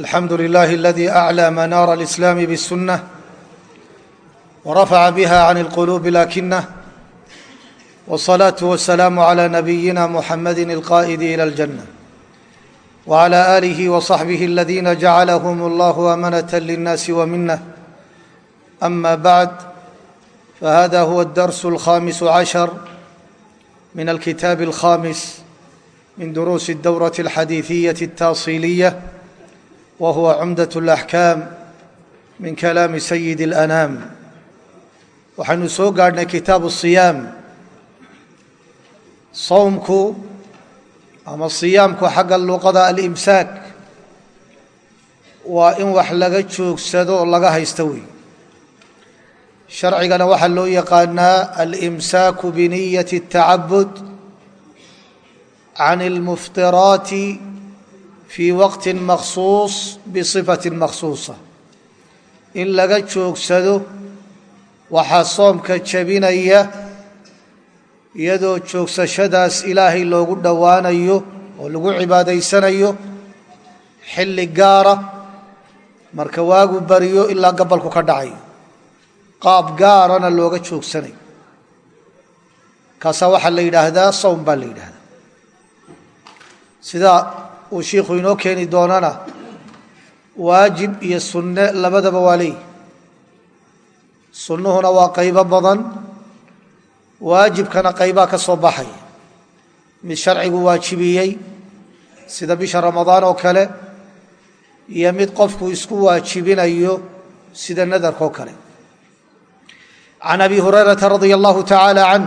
الحمد لله الذي أعلى منار الإسلام بالسنة ورفع بها عن القلوب لكنه والصلاة والسلام على نبينا محمد القائد إلى الجنة وعلى آله وصحبه الذين جعلهم الله أمنة للناس ومنه أما بعد فهذا هو الدرس الخامس عشر من الكتاب الخامس من دروس الدورة الحديثية التاصيلية وهو عمدة الأحكام من كلام سيد الأنام waxaynu soo gaadhnay kitaabu siyaam sawmku ama siyaamku xagga luqada alimsaak waa in wax laga joogsado oo laga haysto wey sharcigana waxaa loo yaqaanaa alimsaaku biniyati الtacabud can اlmuftiraati fii waqti maksuus bصifati maksuusa in laga joogsado waxaa soomka jebinaya iyadoo joogsashadaas ilaahay loogu dhowaanayo oo lagu cibaadaysanayo xilli gaara marka waagu bariyo ilaa gabalku ka dhacayo qaab gaarana looga joogsanayo kaasaa waxaa la yidhaahdaa sawm baa la yidhaahdaa sida uu shiikhu inoo keeni doonana waajib iyo sunne labadaba waa leeyi sunnuhuna waa qaybo badan waajibkana qaybaa ka soo baxaya mid sharcigu waajibiyey sida bisha ramadaan oo kale iyo mid qofku isku waajibinayo sida nadarka oo kale can abi hurayrata radia allahu tacaala canh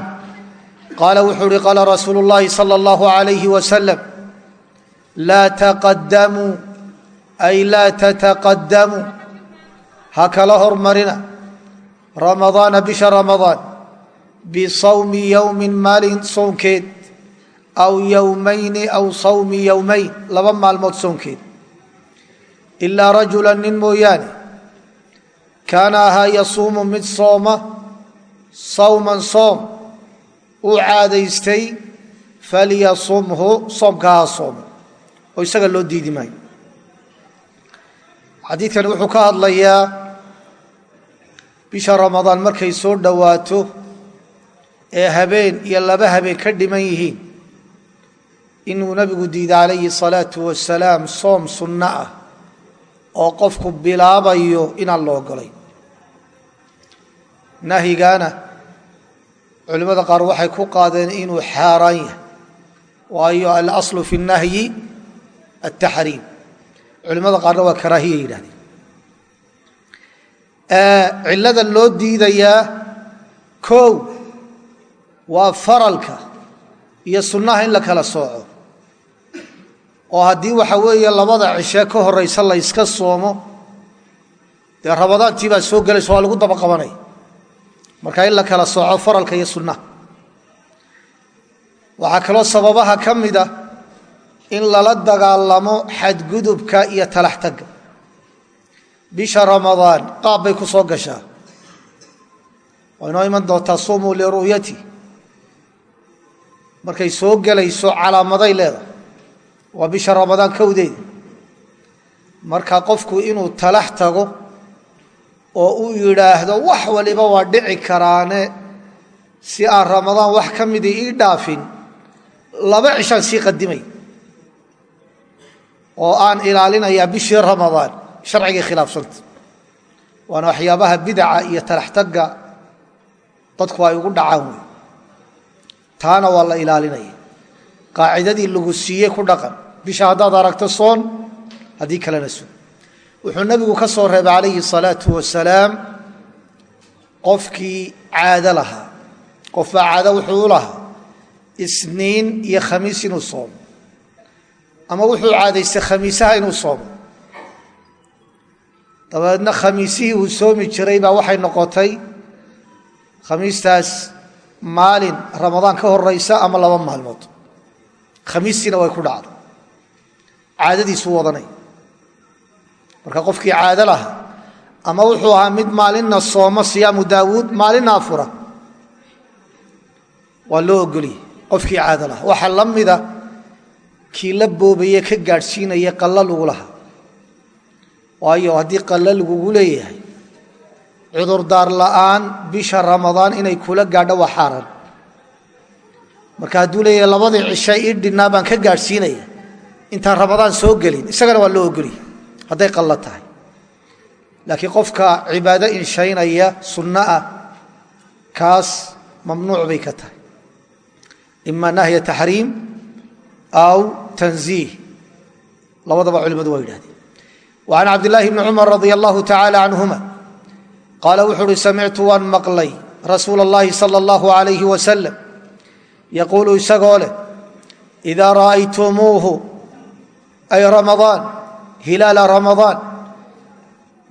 qaala wuxuu uhi qaala rasuulu اllahi salى اllahu alayh wasalam laa taqadamuu ay laa tataqadamuu ha kala hormarina ramadaana bisha ramadaan bisawmi yowmin maalin soonkeed aw yowmayni aw sawmi yowmayn laba maalmood soonkeed ilaa rajula nin mooyaane kaana ahaa yasuumu mid sooma sawman soom uu caadaystay falyasumhu soomka ha sooma oo isaga loo diidi maayo. Xadiidkani wuxuu ka hadlayaa bisha ramadaan markay soo dhowaato ee habeen iyo laba habeen ka dhiman yihiin inuu nabigu diiday calayhi salaatu wasalaam soom sunno ah oo qofku bilaabayo inaan la ogolay nahyigaana culimmada qaar waxay ku qaadeen inuu xaaraan yahay waayo alaslu fi اnnahyi altaxriim culimmada qaarna waa karaahiya yidhahdeen cillada loo diidayaa kow waa faralka iyo sunnaha in la kala sooco oo haddii waxa weeye labada cishe ka horaysa la yska soomo dee ramadaantii baa soo gelaysa waa lagu daba qabanaya marka in la kala sooco faralka iyo sunnaha waxaa kaloo sababaha ka mida in lala dagaalamo xadgudubka iyo talax tagga. Bisha ramadaan qaab bay ku soo gashaa. Waa inoo iman doontaa sumuu liru'yati markay soo gelayso calaamaday leedahay. Waa bisha ramadaan kowdeeda marka qofku inuu talax tago oo uu yidhaahdo wax waliba waa dhici karaane si aan ramadaan wax ka mida ii dhaafin laba cishaan sii qadimay oo aan ilaalinayaa bishii ramadaan. Sharcigay khilaafsanta waana waxyaabaha bidaca iyo talaxtagga dadku ay ugu dhacaan wey taana waa la ilaalinaya. Qaacidadii lagu siiyey ku dhaqan. Bisha haddaad aragto soon haddii kalena sun. Wuxuu nebigu ka soo reebay calayhi salaatu wasalaam qofkii caado lahaa. Qofbaa caado wuxuu u lahaa. Isniin iyo khamiis inuu soomo ama wuxuu caadaystay khamiisaha inuu soomo. Dabeedna khamiisihii uu soomi jiray baa waxay noqotay khamiistaas maalin ramadaan ka horaysa ama laba maalmood. Khamiistiina way ku dhacday. Caadadiisuu wadanay. Marka qofkii caado lahaa ama wuxuu ahaa mid maalinna sooma siyaamu daawuud maalinna afura. Waa loo ogoliyey qofkii caado lahaa. Waxaa la mida kii la boobaye ka gaadhsiinaya qalla lagu lahaa. Waayo haddii qalle lagugu leeyahay cudurdaar la'aan bisha ramadaan inay kula gaadho waa xaaran. Marka hadduu leeyahay labadii cishay ii dhinnaa baan ka gaadhsiinaya intaan ramadaan soo gelin isagana waa loo ogoliyay hadday qallo tahay. Laakiin qofka cibaado inshaynaya sunno ah kaas mamnuuc bay ka tahay. Ima nahya taxriim aw tanziih labadaba culimadu waa yidhahdeen wa can cabdillaahi bni cumar radia allahu tacaala canhuma qaala wuxuu uhi samictu waan maqlay rasuula اllahi sala allahu alayhi wasalam yaquulu isagoo leh idaa ra'aytumuuhu ay ramadaan hilaala ramadaan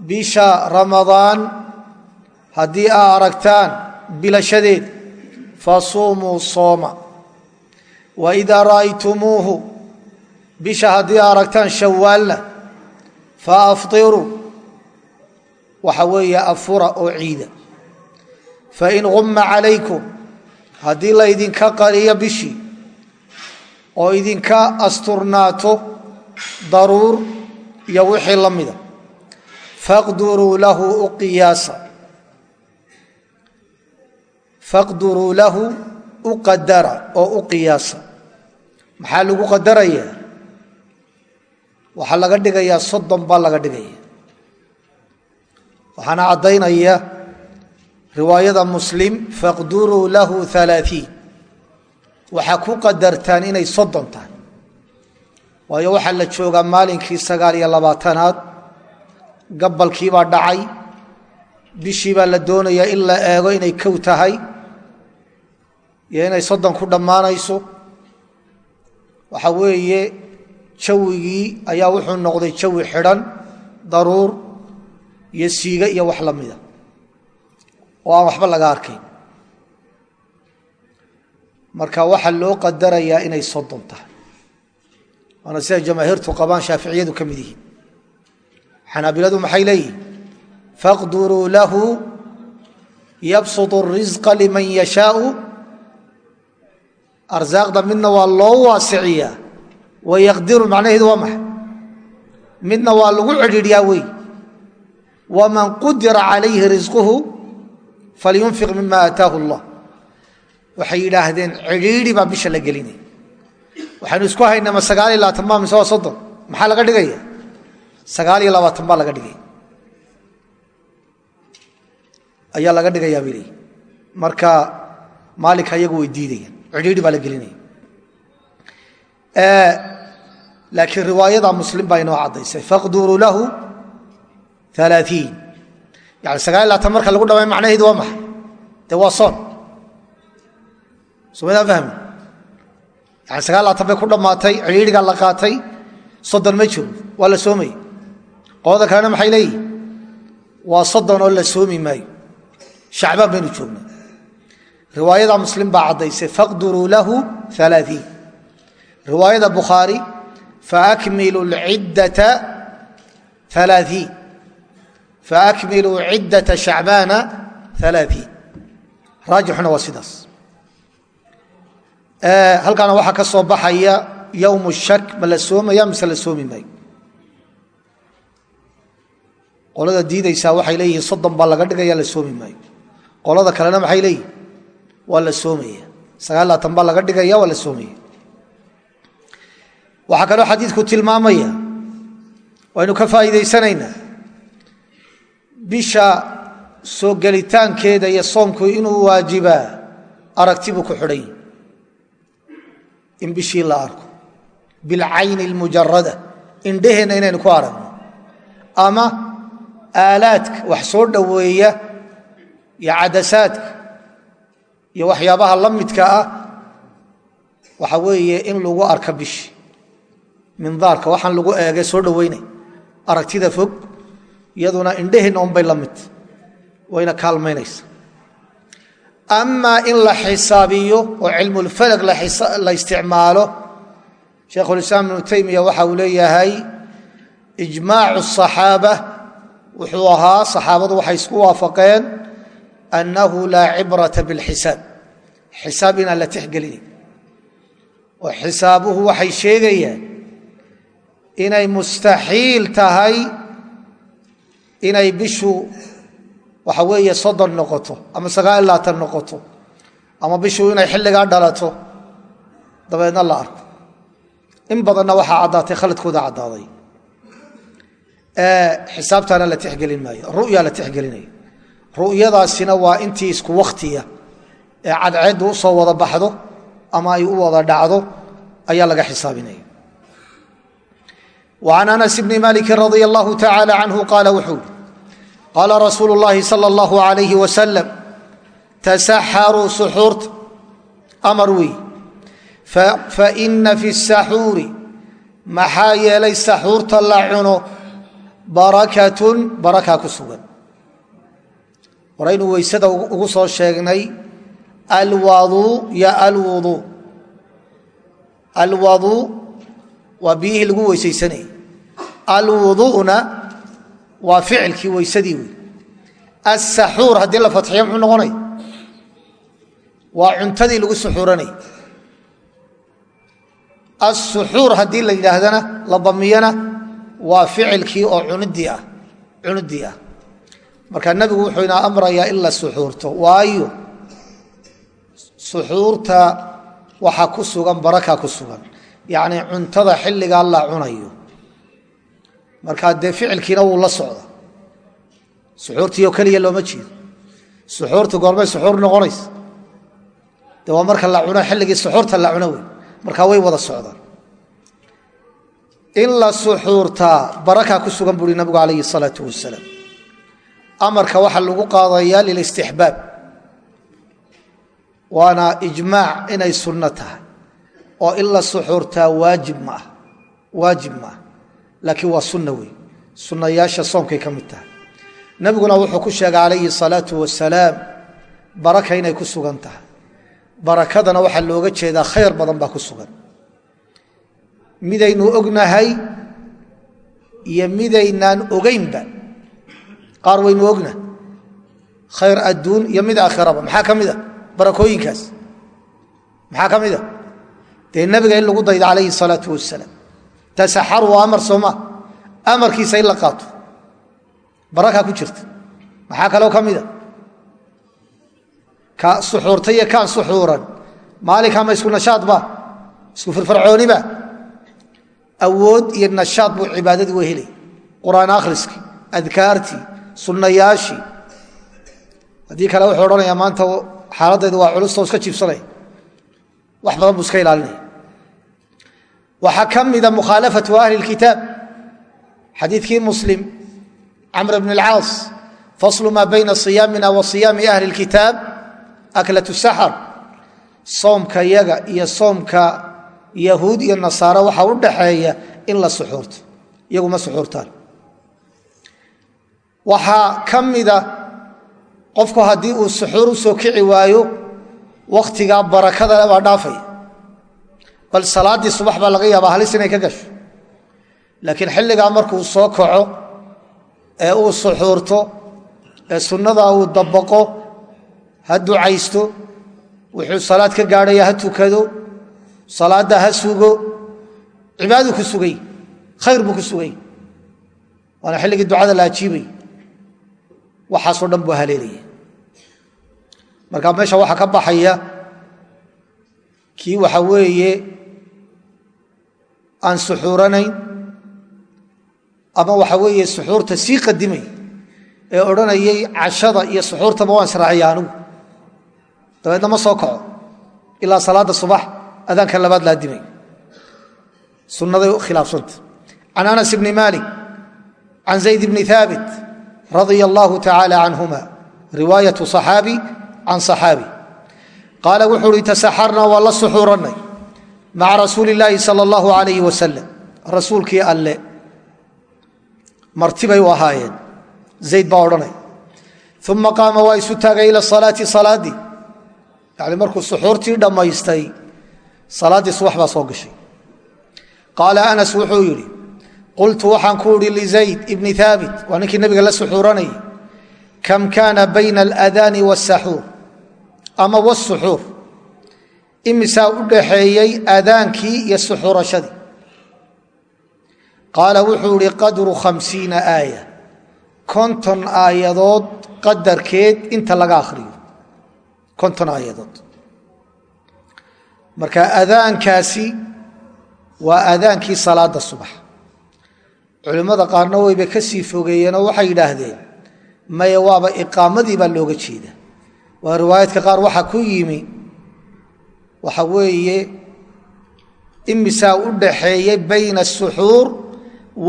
bisha ramadaan haddii aa aragtaan bilashadeed fasuumuu sooma wa idaa ra'aytumuuhu bisha haddii aa aragtaan shawaalna fa aftiruu waxa weeye afura oo ciida fain gumma calaykum haddii laydinka qariyo bishii oo idinka asturnaato daruur iyo wixii la mida faqduruu lahu u oo u maxaa lagu qadarayaa? Waxaa laga dhigayaa soddon baa laga dhigaya waxaana caddaynaya riwaayada muslim faqduruu lahu alaaiin waxaa ku qadartaan inay soddon tahay. Waayo waxaa la joogaa maalinkii sagaal iyo labaatanaad gabalkiibaa dhacay bishii baa la doonayaa in la eego inay kow tahay iyo inay soddon ku dhammaanayso waxa weeye jawigii ayaa wuxuu noqday jawi xidhan daruur iyo siiga iyo wax la mida. Oo aan waxba laga arkayn marka waxaa loo qadarayaa inay soddon tahay. Waana sida jamaahiirtu qabaan shaaficiyadu ka mid yihiin. Xanaabiladu maxay leeyihiin faqduruu lahu yabsut الrisqa liman yashaau arsaaqda midna waa loo waasiciyaa wayaqdiru macnaheedu waa maxay midna waa lagu cidhiidhyaa wey waman qudira calayhi risquhu falyunfiq mima aataahu allah. Waxay yidhaahdeen cidhiidhi baa bisha la gelinaya waxaynu isku haynaa ma sagaal iyo labaatan baa mise waa soddon? Maxaa laga dhigaya? Sagaal iyo labaatan baa laga dhigaya ayaa laga dhigayaa bay leeyihi marka maalinka iyagu way diidayaan cidhiidhi baa la gelinaya laakiin riwaayada muslim baa inoo caddaysay. Faqduruu lahu alaaiin yani sagaal labaatan marka lagu dhamay macnaheedu waa maxay? Dee waa soon. Somadaa fahmi yani sagaal labaatan bay ku dhammaatay cidhiidhigaa la qaatay soddon ma jiro. Waa la soomaya qolada kalena maxay leeyihiin waa soddon oo la soomi maayo. Shacbaan baynu joognaa riwaayada muslim baa caddaysay faqduruu lahu alaaiin riwaayada bukhaari faakmilu ciddata alaaiin faakmiluu ciddata shacbaana alaaiin raajixuna waa sidaas. Halkaana waxaa ka soo baxaya yowm shak ma la soomaya mise la soomi maayo? Qolada diidaysaa waxay leeyihiin soddon baa laga dhigaya la soomi maayo. Qolada kalena maxay leeyihiin waa la soomaya. Sagaal labaatan baa laga dhigaya waa la soomaya. Waxaa kaloo xadiidku tilmaamaya waynu ka faa'iidaysanaynaa bisha soo gelitaankeeda iyo soomku inuu waajibaa aragti buu ku xidhan in bishii la arko. Bilcayni almujarada indheheenna inaynu ku aragno. Ama aalaadka wax soo dhoweeya iyo cadasaadka iyo waxyaabaha la midka ah waxa weeye in lagu arka bishi. Mindaarka waxaan lagu eegay soo dhoweynay aragtida fog iyaduna indheheenna unbay la mid wayna kaalmaynaysa. Amaa in la xisaabiyo oo cilmulfalag la isticmaalo shaykhulislaam ibnu taymiya waxa uu leeyahay ijmaacu asaxaaba wuxuu ahaa saxaabadu waxay isku waafaqeen annahu laa cibrata bilxisaab xisaab inaan la tixgelinayn oo xisaabuhu waxay sheegayaan inay mustaxiil tahay inay bishu waxa weeye soddon noqoto ama sagaal iyo labaatan noqoto ama bishu inay xilligaa dhalato. Dabeedna la arko. In badanna waxaa caddaatay khaladkooda caddaaday. Xisaabtaana la tixgelin maayo. Ru'ya la tixgelinaya ru'yadaasina waa intii isku wakhtiya ee cadceedda u soo wada baxdo ama ay u wada dhacdo ayaa laga xisaabinaya. An anas bni maliki radi allahu tacaala canhu qaala wuxuu i qaala rasuulu llaahi sala allahu alayhi wasalam tasaxaruu suxuurta amar wey faina fi saxuuri maxaa yeelay saxuurta la cuno barakatun barakaa ku sugan. Horaynu alwaduu yo alwuduu alwaduu waa biyihii lagu weysaysanayay alwuduuna waa ficilkii weysadii wey asaxuur haddii la fatxiyo muxuu noqonaya waa cuntadii lagu suxuuranayay asuxuur haddii la yidhaahdana la damiyana waa ficilkii oo cunidii ah cunidii ah. Marka nebigu wuxuu ina amrayaa in suxuurta waxaa ku sugan baraka ku sugan. Yacnii cuntada xilligaa la cunayo. Markaa dee ficilkiina wuu la socda. Suxuurtiioo keliya looma jeedo. Suxuurtu goormay suxuur noqonaysa. De waa marka la cuno xilligii suxuurta la cuno wey markaa way wada socdaan. In la suxuurtaa baraka ku sugan buuri nabigu calayhi salaau wasalaam amarka waxaa lagu qaadayaa lilistixbaab waana ijmaac inay sunno tahay. Oo in la suxuurtaa waajib ma ah waajib ma ah. Laakiin waa sunna wey sunnayaasha soomkay ka mid tahay. Nebiguna wuxuu ku sheegay calayhi salaatu wasalaam baraka inay ku sugan tahay. Barakadana waxaa looga jeedaa khayr badan baa ku sugan. Midaynu ognahay iyo midaynaan ogeynba qaar waynu ogna. Khayr adduun iyo mid aakhiraba maxaa ka mid a barakooyinkaas. Maxaa ka mid a dee nebiga in lagu daydo calayhi salaau wasalaam tasaxar waa amar sooma amarkiisa in la qaato. Barakaa ku jirta. Maxaa kaloo ka mida ka suxuurta iyo kaan suxuuran. Maalinkaa ma isku nashaad ba? Isku firfarcooniba awood iyo nashaad buu cibaadadii wa helay qur'aan akhriskii adkaartii sunnayaashii. Haddii kale wuxuu odhanayaa maanta xaaladdeedu waa culustoo iska jiibsanaya wax badan buu iska ilaalinaya waxaa ka mida mukhaalafatu ahli اlkitaab xadiidkii muslim camr bn اlcaas faslu maa bayna siyaamina wa siyaami ahli اlkitaab aklat saxar soomka yaga iyo soomka yahuud iyo nasaaro waxaa u dhaxeeya in la suxuurto iyagu ma suxuurtaan waxaa ka mida qofku haddii uu suxuur u soo kici waayo wakhtigaa barakada baa dhaafaya bal salaaddii subax baa laga yaabaa halis inay ka gasho. Laakiin xilligaa markuu soo kaco ee uu suxuurto ee sunnadaa uu dabaqo ha ducaysto wuxuu salaad ka gaadhaya ha tukado salaadda ha sugo cibaaduu ku sugay khayr buu ku sugay. Waana xilligii ducada la ajiibay. Waxaasoo dhan buu haleelaya marka meesha waxaa ka baxaya kii waxa weeye aan suxuuranayn ama waxa weeye suxuurta sii qadimay ee odhanayay cashada iyo suxuurtaba waan israaciya anigu dabeedna ma soo kaco. Ilaa salaadda subax adaanka labaad laadimay sunnaday khilaafsanta can anas bni malik can zayd bni haabit radia allahu tacaala canhuma riwaayatu صaxaabi can صaxaabi qaala wuxuu uhi tasaxarnaa waa la suxuurannay maca rasuuli illaahi sal allahu alayh wasalam rasuulkii alle martibay u ahaayeen zayd baa odhanay uma qaama waa isu taagay ila salaati salaaddii yani markuu suxuurtii dhammaystay salaaddii subax baa soo gashay qaala anas wuxuu yidhi qultu waxaan ku idhi lizayd ibni haabit waa ninkii nebiga la suxuuranayay kam kaana bayna aladaani wasaxuur ama wasuxuur imisaa u dhaxeeyey aadaankii iyo suxuurashadii? Qaala wuxuu ihi qadru khamsiina aaya. Konton aayadood qadarkeed inta laga akhriyo. Konton aayadood. Marka adaankaasi waa adaankii salaada subax. Culimmada qaarna wayba ka sii fogeeyeenoo waxay yidhaahdeen maya waaba iqaamadii baa looga jeeda waa riwaayadka qaar waxaa ku yimi waxa weeye imisaa u dhaxeeyey bayna asuxuur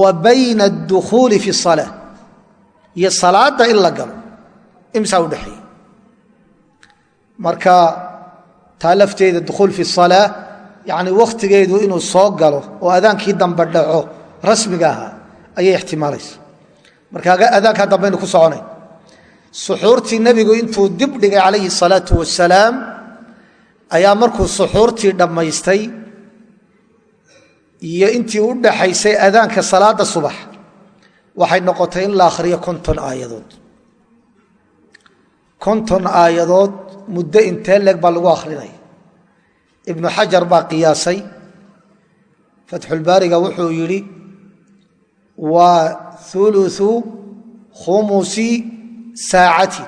wa bayna adukhuuli fi salaa iyo salaada in la galo imisaa u dhexeeyey marka taa lafteeda dukhuul fi salaa yacni wakhtigeedu inuu soo galo oo adaankii dambe dhaco rasmiga ahaa ayay ixtimaalaysa marka adaankaa dambaynu ku soconay suxuurtii nebigu intuu dib dhigay calayhi salaatu wasalaam ayaa markuu suxuurtii dhammaystay iyo intii u dhaxaysay adaanka salaada subax waxay noqotay in la akhriyo konton aayadood. Konton aayadood muddo intee leeg baa lagu akhrinaya ibnu xajar baa qiyaasay. Fatxulbaariga wuxuu yidhi waa uluثu khumusi saacati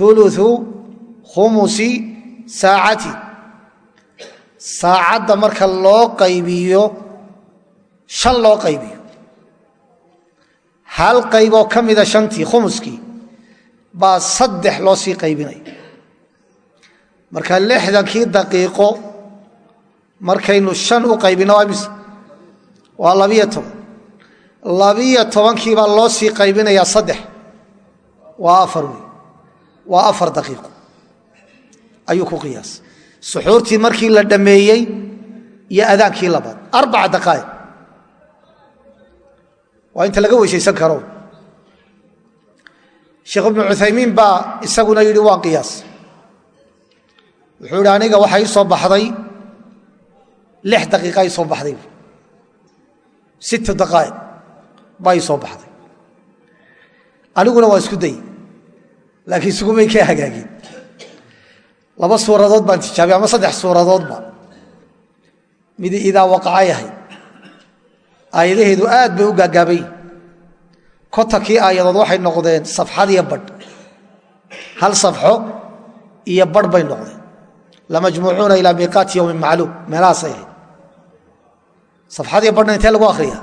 uluثu khumusi saacati saacadda marka loo qaybiyo shan loo qaybiyo hal qayboo ka mida shantii khumuskii baa saddex loo sii qaybinaya marka lixdankii daqiiqo markaynu shan u qaybino waa mise waa labiyo toban labiyo tobankii baa loo sii qaybinayaa saddex. Waa afar wey waa afar daqiiqo. Ayuu ku qiyaasay suxuurtii markii la dhammeeyey iyo adaankii labaad. Arbaca daqaa'iq waa inta laga weysaysan karo. Sheekh ibnu cuthaymiin baa isaguna yidhi waan qiyaas. Wuxuu yidhi aniga waxaa ii soo baxday lix daqiiqa ii soo baxday. Sitta daqaa'iq baa ii soo baxday. Aniguna waa isku day laakiin isugumay kaa hagaagin. Laba suuradood baan tijaabay ama saddex suuradoodba midi idaa waqaca yahay aayadaheedu aad bay u gaagaabay kontankii aayadood waxay noqdeen safxad iyo badh. Hal safxo iyo badh bay noqdeen. Lamajmuucuuna ilaa miiqaati yowmin macluum meelahaasay ahayd. Safxad iyo badhna intee lagu akhriya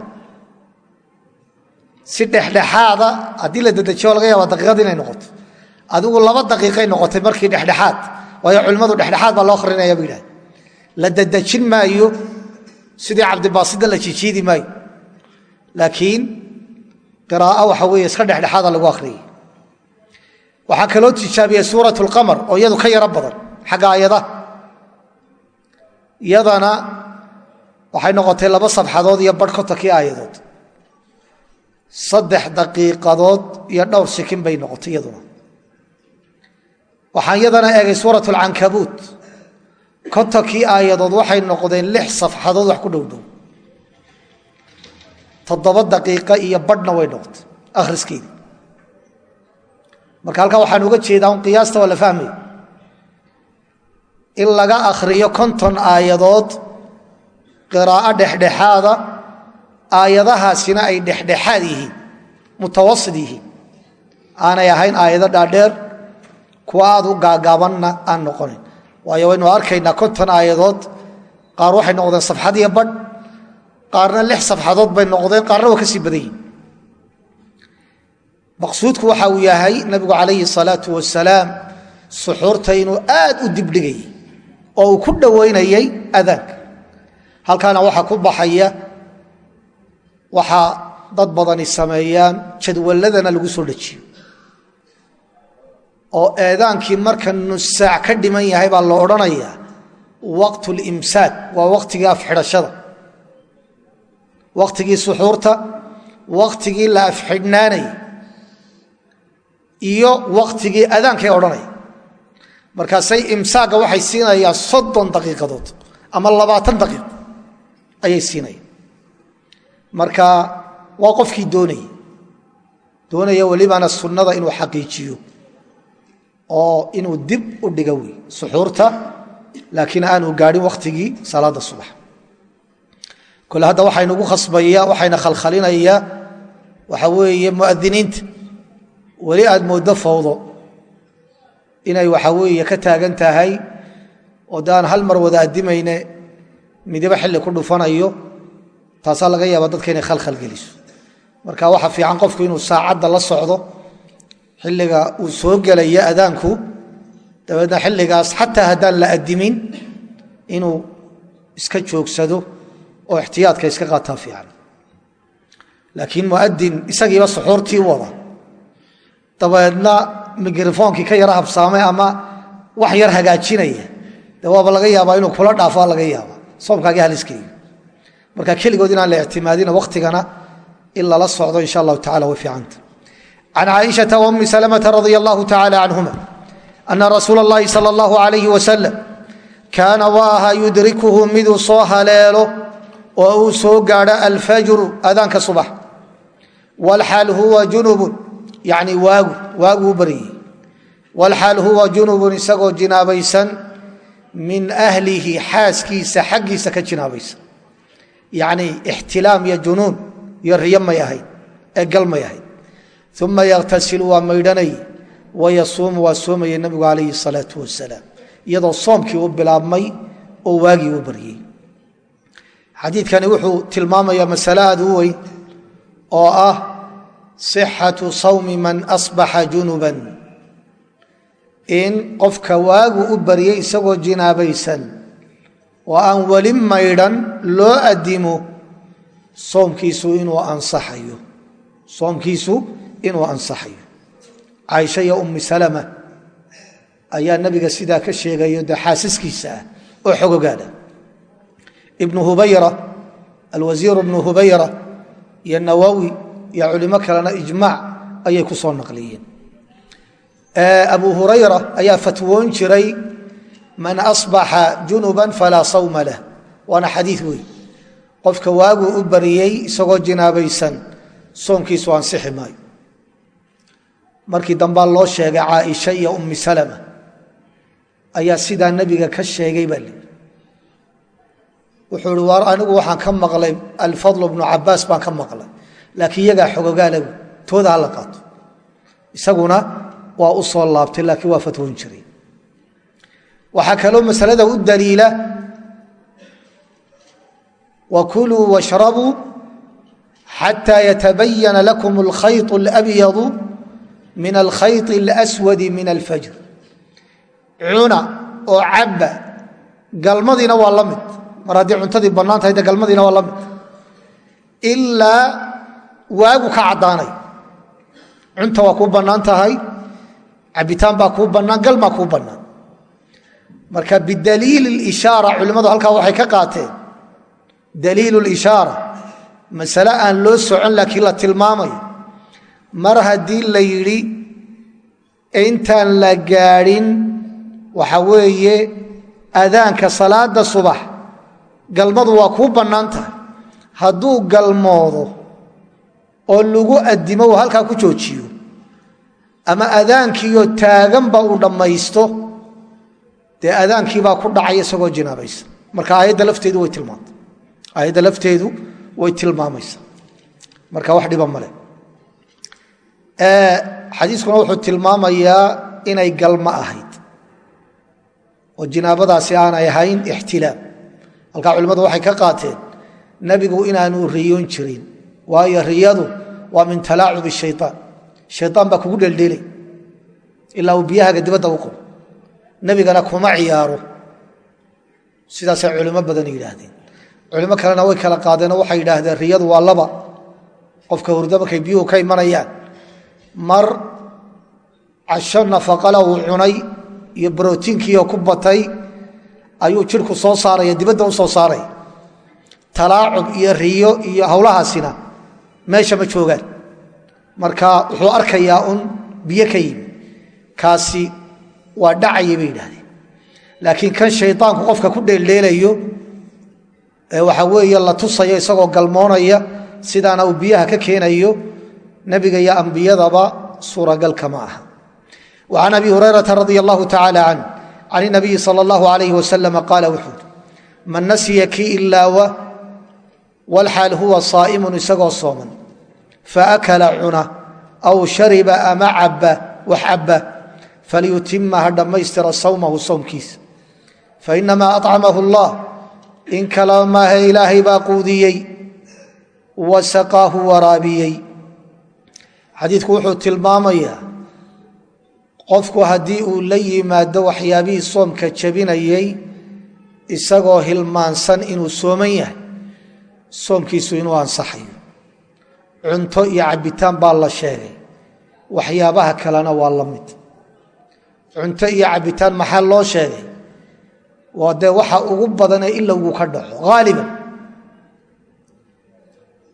si dhexdhexaada haddii la dedejiyo laga yaaba daqiiqad inay noqoto. Adigu laba daqiiqay noqotay markii dhexdhexaad. Waayo culimmadu dhexdhexaad baa loo akhrinaya bu yidhahda la dedejin maayo sidii cabdibaasida la jijiidi maayo. Laakiin qiraa'o waxa weeye iska dhexdhexaada lagu akhriyay waxaa kaloo tijaabiyey suurat lqamar oo iyadu ka yaro badan xagga aayadaha. Iyadana waxay noqotay laba sabxadood iyo barh aayadood saddex daqiiqadood iyo dhowr sikin bay noqotay iyaduna. Waxaan iyadana eegay suurat alcankabuut kontonkii aayadood waxay noqdeen lix safxadood wax ku dhowdhow toddoba daqiiqa iyo badhna way noqotay akhriskeedii marka halkaa waxaan uga jeedaa un qiyaasta waa la fahmaya in laga akhriyo konton aayadood qiraa'o dhexdhexaada aayadahaasina ay dhexdhexaad yihiin mutawasid yihiin aanay ahayn aayado dhaadheer kuwa aad u gaagaabanna aan noqonin. Waayo waynu arkaynaa konton aayadood qaar waxay noqdeen safxad iyo badh qaarna lix safxadood bay noqdeen qaarna waa ka badan yihiin maqsuudku waxa uu yahay nabigu calayhi salaau wasalaam suxuurta inuu aad u dibdhigayay oo uu ku dhowaynayay adaanka halkaana waxaa ku baxaya waxaa dad badani sameeyaan jadwaladana lagu soo dhajiyo. oo eedaankii marka nusaac ka dhiman yahay baa la odhanayaa waqt limsaak waa waqtigii afxidhashada. Waqtigii suxuurta waqtigii la afxidhnaanayay iyo waqtigii adaankay odhanaya markaasay imsaaga waxay siinayaan soddon daqiiqadood ama labaatan daqiiqo ayay siinayaan marka waa qofkii doonaya doonaya welibana sunnada inuu xaqiijiyo oo inuu dib u dhiga wey suxuurta laakiin aanu gaadhin wakhtigii salaada subax. Kole hadda waxaynugu khasbaya waxayna khalkhalinayaa waxa weeye muadiniinta weli aad mooddo fawdo inay waxa weeye ka taagan tahay oo daan hal mar wada adimayne midiba xilli ku dhufanayo taasaa laga yaaba dadka inay khalkhal geliso. Marka waxa fiican qofku inuu saacadda la socdo xilliga uu soo gelaya adaanku dabeedna xilligaas xataa haddaan la adimin inuu iska joogsado oo ixtiyaadka iska qaataa fiican. Laakiin muadin isagiiba suxuurtii wada. Dabeedna mikrofoonkii ka yara habsaamay ama wax yar hagaajinaya. De laga yaabaa inuu kula dhaafo laga yaaba soomkaagii haliskeyga marka keligood inaan la ictimaadina waktigana in lala socdo insha allahu tacala way fiicanta can caaishaa waumi salmata radia allahu tacala canhuma ana rasuula اllahi sal اllahu alayh wasalam kaana waa ahaa yudrikuhu miduu soo haleelo oo uu soo gaadho alfajru adaanka subax. Wlxaal huwa junubun yani waagu waagu u baryey wlxaal huwa junubun isagoo jinaabaysan min ahlihi xaaskiisa xaggiisa ka jinaabaysan yacni ixtilaam iyo junuun iyo riyo may ahayd ee gal may ahayd uma yakhtasilu waa maydhanay wayasuumu waa soomaya nebigu calayhi salaau wasalaam iyadoo soomkii u bilaabmay oo waagii u baryey xadiidkani wuxuu tilmaamayaa masale aad u weyn oo ah sixatu sawmi man asbaxa junuban in qofka waagu u baryay isagoo jinaabaysan oo aan weli maydhan loo adimo soomkiisu inuu ansaxayo. Soomkiisu inuu ansaxayo. Caaisha iyo ummi salama ayaa nabiga sidaa ka sheegayo dee xaasiskiisa ah oo xogogaada ibnu hubayra alwasiiru ibnu hubayra iyo nawowi iyo culimo kalena ijmaac ayay ku soo naqliyeen. Abu hurayra ayaa fatwoon jiray man asbaxa junuban falaa sawma lah. Waana xadii wey qofka waaguu u bariyey isagoo jinaabaysan soonkiisu ansixi maayo. Markii dambaa loo sheegay caaisha iyo ummi salama. Ayaa sidaa nebiga ka sheegay baa lii wuxuu war anigu waxaan ka maqlay alfadl bnu cabaas baan ka maqlay. Laakiin iyagaa xogogaalagu tooda hala qaato. Isaguna waa u soo laabtay laakiin waa fatwoon jiray waxaa kaloo masalada u daliila wakuluu washrabuu xataa yatabayana lakum alkhayط اlabyadu min alkhayط اlأswadi min alfajr cuna oo cabba galmadiina waa la mid mar haddii cuntadii bannaan tahay de galmadiina waa la mid ilaa waagu ka caddaanay cunta waa kuu bannaan tahay cabitaan baa kuu bannaan galmaa kuu bannaan marka bidaliil اlishaara culimmadu halkaa waxay ka qaateen. Daliil اlishaara masale aan loo socon laakiin la tilmaamayo mar haddii la yidhi intaan la gaadhin waxa weeye adaanka salaada subax galmadu waa kuu bannaan tahay hadduu galmoodo oo lagu addimo uu halkaa ku joojiyo. Ama adaankiiyo taaganba uu dhammaysto dee adaankiibaa ku dhacay isagoo jinaabaysa marka aayadda lafteedu way tilmaanta aayadda lafteedu way tilmaamaysa. Marka wax dhiba male xadiiskuna wuxuu tilmaamayaa inay galmo ahayd. Oo jinaabadaasi aanay ahayn ixtilaam halkaa culimmadu waxay ka qaateen nebigu inaanu riyoon jirin waayo riyadu waa min talaacub shayaan shayaan baa kugu dheldhelay. Ilaa uu biyahaaga dibadda u qabo nebigana kuma ciyaaro sidaasay culimo badan yidhaahdeen. Culimo kalena way kala qaadeenoo waxay yidhaahdeen riyadu waa laba. Qofka hurdo markay biyuhu ka imanayaan. Mar casho nafaqala uu cunay iyo brotiinkiioo ku batay ayuu jidhku soo saaraya dibadda u soo saaraya talaacub iyo riyo iyo howlahaasina meesha ma joogaan. Marka wuxuu arkayaa un biyo ka yimi kaasi waa dhacaya bay yidhahdeen. Laakiin kan shaydaanku qofka ku dheeldheelayo ee waxaa weeye la tusayo isagoo galmoonaya sidaana uu biyaha ka keenayo nebiga iyo ambiyadaba suuragalka ma aha. Wa can abi hurayrata radia allahu tacaala canh can inabiyi sala allahu alayh wasalama qaala wuxuu ui man nasiya kii ilaawa walxaal huwa saa'imun isagoo sooman faakala cuna aw shariba ama caba wax falyutima ha dhammaystira sawmahu sowmkiisa fainamaa acamahu allah in kala maahe ilaahay baa quudiyey wa saqaahu waraabiyey xadiidku wuxuu tilmaamayaa qofku haddii uu la yimaado waxyaabihii soomka jabinayay isagoo hilmaansan inuu sooman yahay soomkiisu inuu ansaxayo cunto iyo cabitaan baa la sheegay waxyaabaha kalena waa la mid cunto iyo cabitaan maxaa loo sheegay? Waa dee waxa ugu badanee ilowgu ka dhaco. Haaliban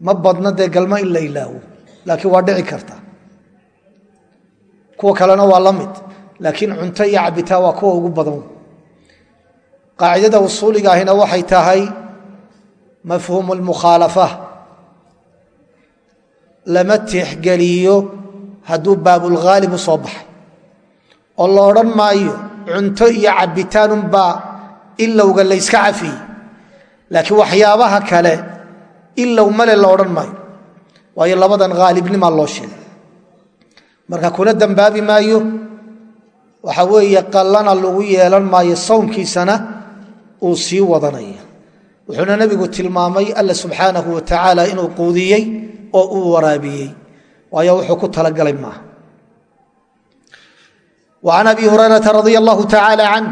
ma badna dee galmo in la ilaawo. Laakiin waa dhici karta. Kuwa kalena waa la mid. Laakiin cunto iyo cabitaan waa kuwa ugu badan. Qaacidada usuuliga ahina waxay tahay mafhuumu lmukhaalafa lama tixgeliyo hadduu baabulghaalib u soo baxay oo la odhan maayo cunto iyo cabitaanunbaa ilowga layska cafiyey. Laakiin waxyaabaha kale ilow male la odhan maayo waayo labadan haalibnimaa loo sheegay. Marka kuna dambaabi maayo waxa weeye qallana lagu yeelan maayo sawmkiisana uu sii wadanaya. Wuxuuna nebigu tilmaamay alla subxaanahu wa tacaala inuu quudiyey oo uu waraabiyey waayo wuxuu ku talagalay maaha can abi hurayrata radia allahu tacaala canh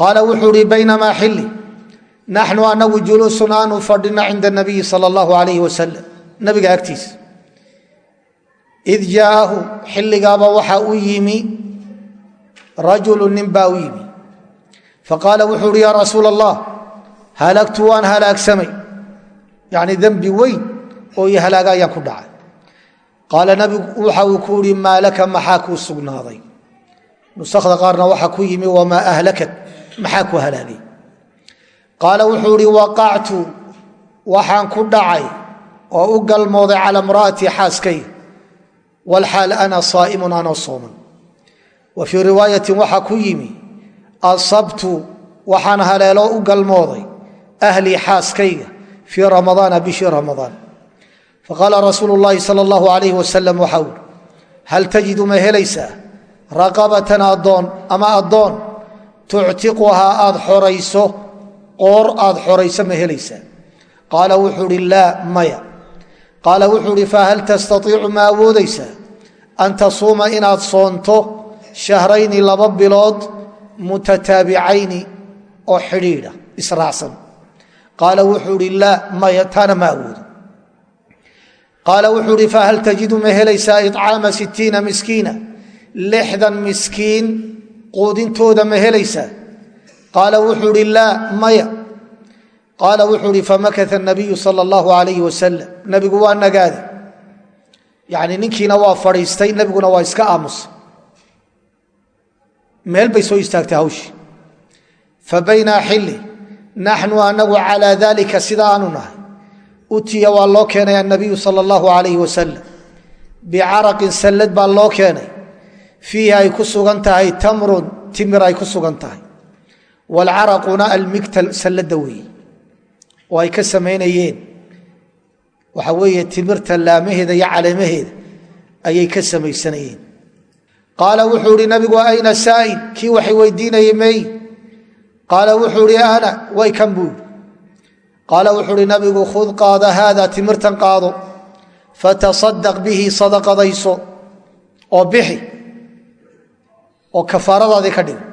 qaala wuxuu ihi baynamaa xilli naxnu anagu juluusun aanu fadhina cinda nabiyi sala allahu alayh wasalam nabiga agtiisa id jaa'ahu xilligaaba waxa u yimi rajulu nin baa u yimi faqaala wuxuu uhi yaa rasuula allah halagtu waan halaagsamay yacni dembi weyn oo io halaaga ayaan ku dhacay qaala nabigu waxa uu ku uhi maa laka maxaa kuu sugnaaday? Nusakda qaarna waxaa ku yimi wamaa ahlakat maxaa ku halaagay? Qaala wuxuu ihi waqactu waxaan ku dhacay oo u galmooday cala imra'atii xaaskay walxaal ana saa'imun anoo sooman. Wa fii riwaayatin waxaa ku yimi asabtu waxaan haleeloo u galmooday ahlii xaaskayga fii ramadaana bishii ramadaan faqaala rasuulu llaahi sala allahu alayh wasalam waxa ui hal tajidu ma helaysaa raqabatan addoon ama addoon tuctiquhaa aad xorayso qoor aad xorayso ma helaysaa qaala wuxuu ihi laa maya qaala wuxuu ihi fahal tastaiicu ma awoodaysaa an tasuuma inaad soonto shahrayni laba bilood mutataabicayni oo xidhiidha israacsan qaala wuxuu ihi laa maya taana ma awoodo qaala wuxuu ihi fahal tajidu ma helaysaa icaama sittiina miskiina? Lixdan miskiin quudintooda ma helaysaa qaala wuxuu ihi laa maya. Qaala wuxuu ihi famakata nabiyu sala allahu alayh wasalam nebigu waa nagaaday yani ninkiina waa fadhiistay nebiguna waa iska aamusay meel bay soo istaagtay hawshii fa baynaa xilli naxnu anagu calaa dalika sida aanu nahay utiya waa loo keenay annabiyu sala allahu alayh wasalam bicaraqin sallad baa loo keenay. Fiihi ay ku sugan tahay tamrun timir ay ku sugan tahay. Waalcaraquna almigtal salladda weeye. Oo ay ka samaynayeen. Waxa weeye timirta laamaheeda iyo caleemaheeda ayay ka samaysanayeen. Qaala wuxuu ihi nabigu ayna saa'il? Kii waxay weydiinayay meey qaala wuxuu ihi ana way kan buu qaala wuxuu ihi nabigu khud qaada haada timirtan qaado. Fatasadaq bihi sadaqadayso oo bixi oo kafaaradaadii ka dhigo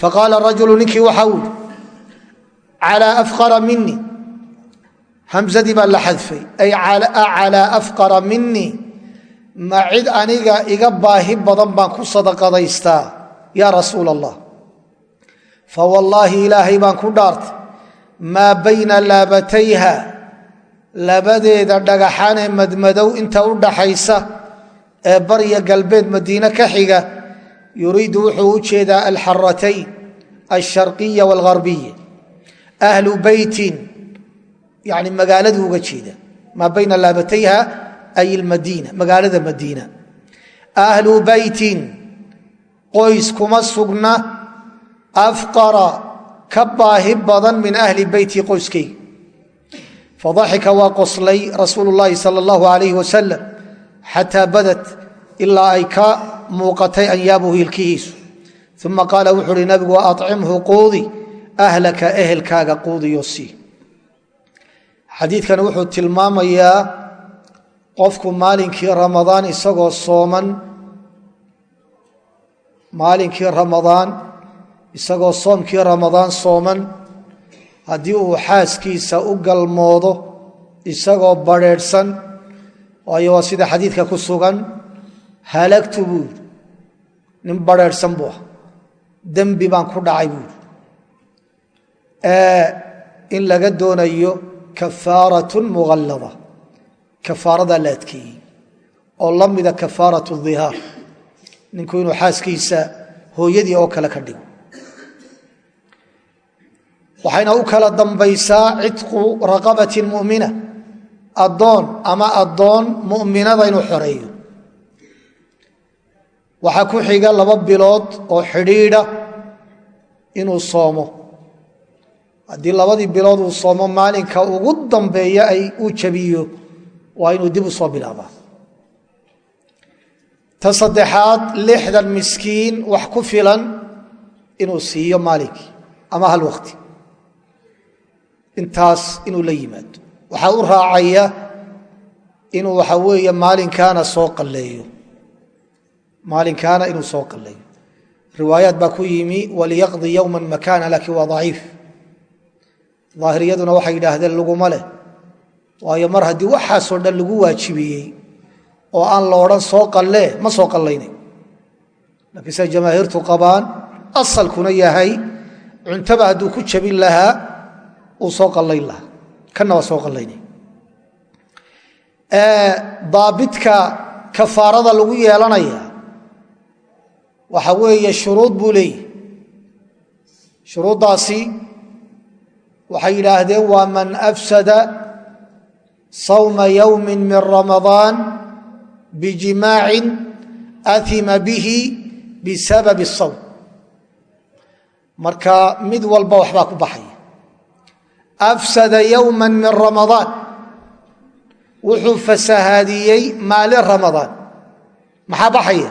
faqaala rajulu ninkii waxa uu yihi calaa afqara mini hamsadii baa la xadfay ay calaa afqara minii ma cid aniga iga baahi badan baan ku sadaqadaystaa yaa rasuul allah fa wallaahi ilaahay baan ku dhaartay maa bayna laabatayha labadeeda dhagaxanee madmadow inta u dhaxaysa ee barya galbeed madiine ka xiga yuriidu wuxuu u jeedaa alxaratayn alsharqiya waalgarbiya ahlu beytin yani magaaladuu uga jeeda maa bayna laabatayha ay ilmadiina magaalada madiina. Ahlu beytin qoys kuma sugna afqara ka baahi badan min ahli beyti qoyskayga fadaxika waa qoslay rasuulu llaahi sal allahu alayh wasalam xataa badat ilaa ay ka muuqatay anyaabuhu hilkihiisu uma qaala wuxuu uhi nabigu acimhu quudi ahlaka ehelkaaga quudiyo sii xadiidkani wuxuu tilmaamayaa qofku maalinkii ramadaan isagoo sooman maalinkii ramadaan isagoo soomkii ramadaan sooman haddii uu xaaskiisa u galmoodo isagoo badrheedhsan waayo waa sida xadiidka ku sugan halagtu buu yidhi. Nin badrheedhsan buu ah dembi baan ku dhacay buu yidhi. In laga doonayo kafaaratun mughallada kafaaradaa la adkeeyey oo la mida kafaaratu dihaar. Ninku inuu xaaskiisa hooyadii oo kale ka dhigo waxayna u kala dambaysaa cidqu raqabatin mumina addoon ama addoon mu'minada inuu xoreeyo. Waxaa ku xiga laba bilood oo xidhiidha inuu soomo. Haddii labadii bilood uu soomo maalinka ugu dambeeya ay uu jabiyo waa inuu dib u soo bilaabaa. Ta saddexaad lixdan miskiin wax ku filan inuu siiyo maalinkii ama hal waqti intaas inuu la yimaado. Waxaa u raacaya inuu waxa weeye maalinkaana soo qalleeyo. Maalinkaana inuu soo qalleeyo. Riwaayaat baa ku yimi waliyaqdi yowma makaana laakiin waa daciif. Daahiriyaduna waxay yidhaahdeen laguma leh. Waayo mar haddii waxaasoo dhan lagu waajibiyey oo aan la odhan soo qallee ma soo qallaynay laakiin siday jamaahiirtu qabaan asalkuna yahay cuntaba hadduu ku jabin lahaa uu soo qallayn lahaa. Kanna waa soo qallaynay daabidka kafaarada lagu yeelanaya waxa weeye shuruud buu leeyahy shuruuddaasi waxay yidhaahdeen waa man afsada sawma yowmi min ramadaan bijimaacin atima bihi bisababi sawm. Marka mid walba waxbaa ku baxaya afsada yowma min ramadaan. Wuxuu fasahaadiyey maalin ramadaan. Maxaa baxaya?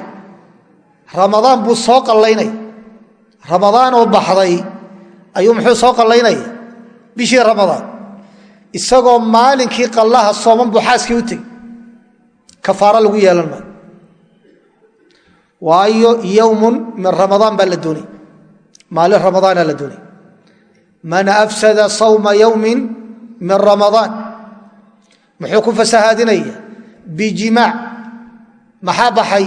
Ramadaan buu soo qallaynaya ramadaan oo baxday ayuu muxuu soo qallaynaya bishii ramadaan. Isagoo maalinkii qallaha sooman buu xaaskii u tegey. Kafaaro lagu yeelan maayo. Waayo yowmun min ramadaan baa la doonay. La doonay man afsada sawma yowmin min ramadaan muxuu ku fasahaadinaya? Bijimaac maxaa baxay?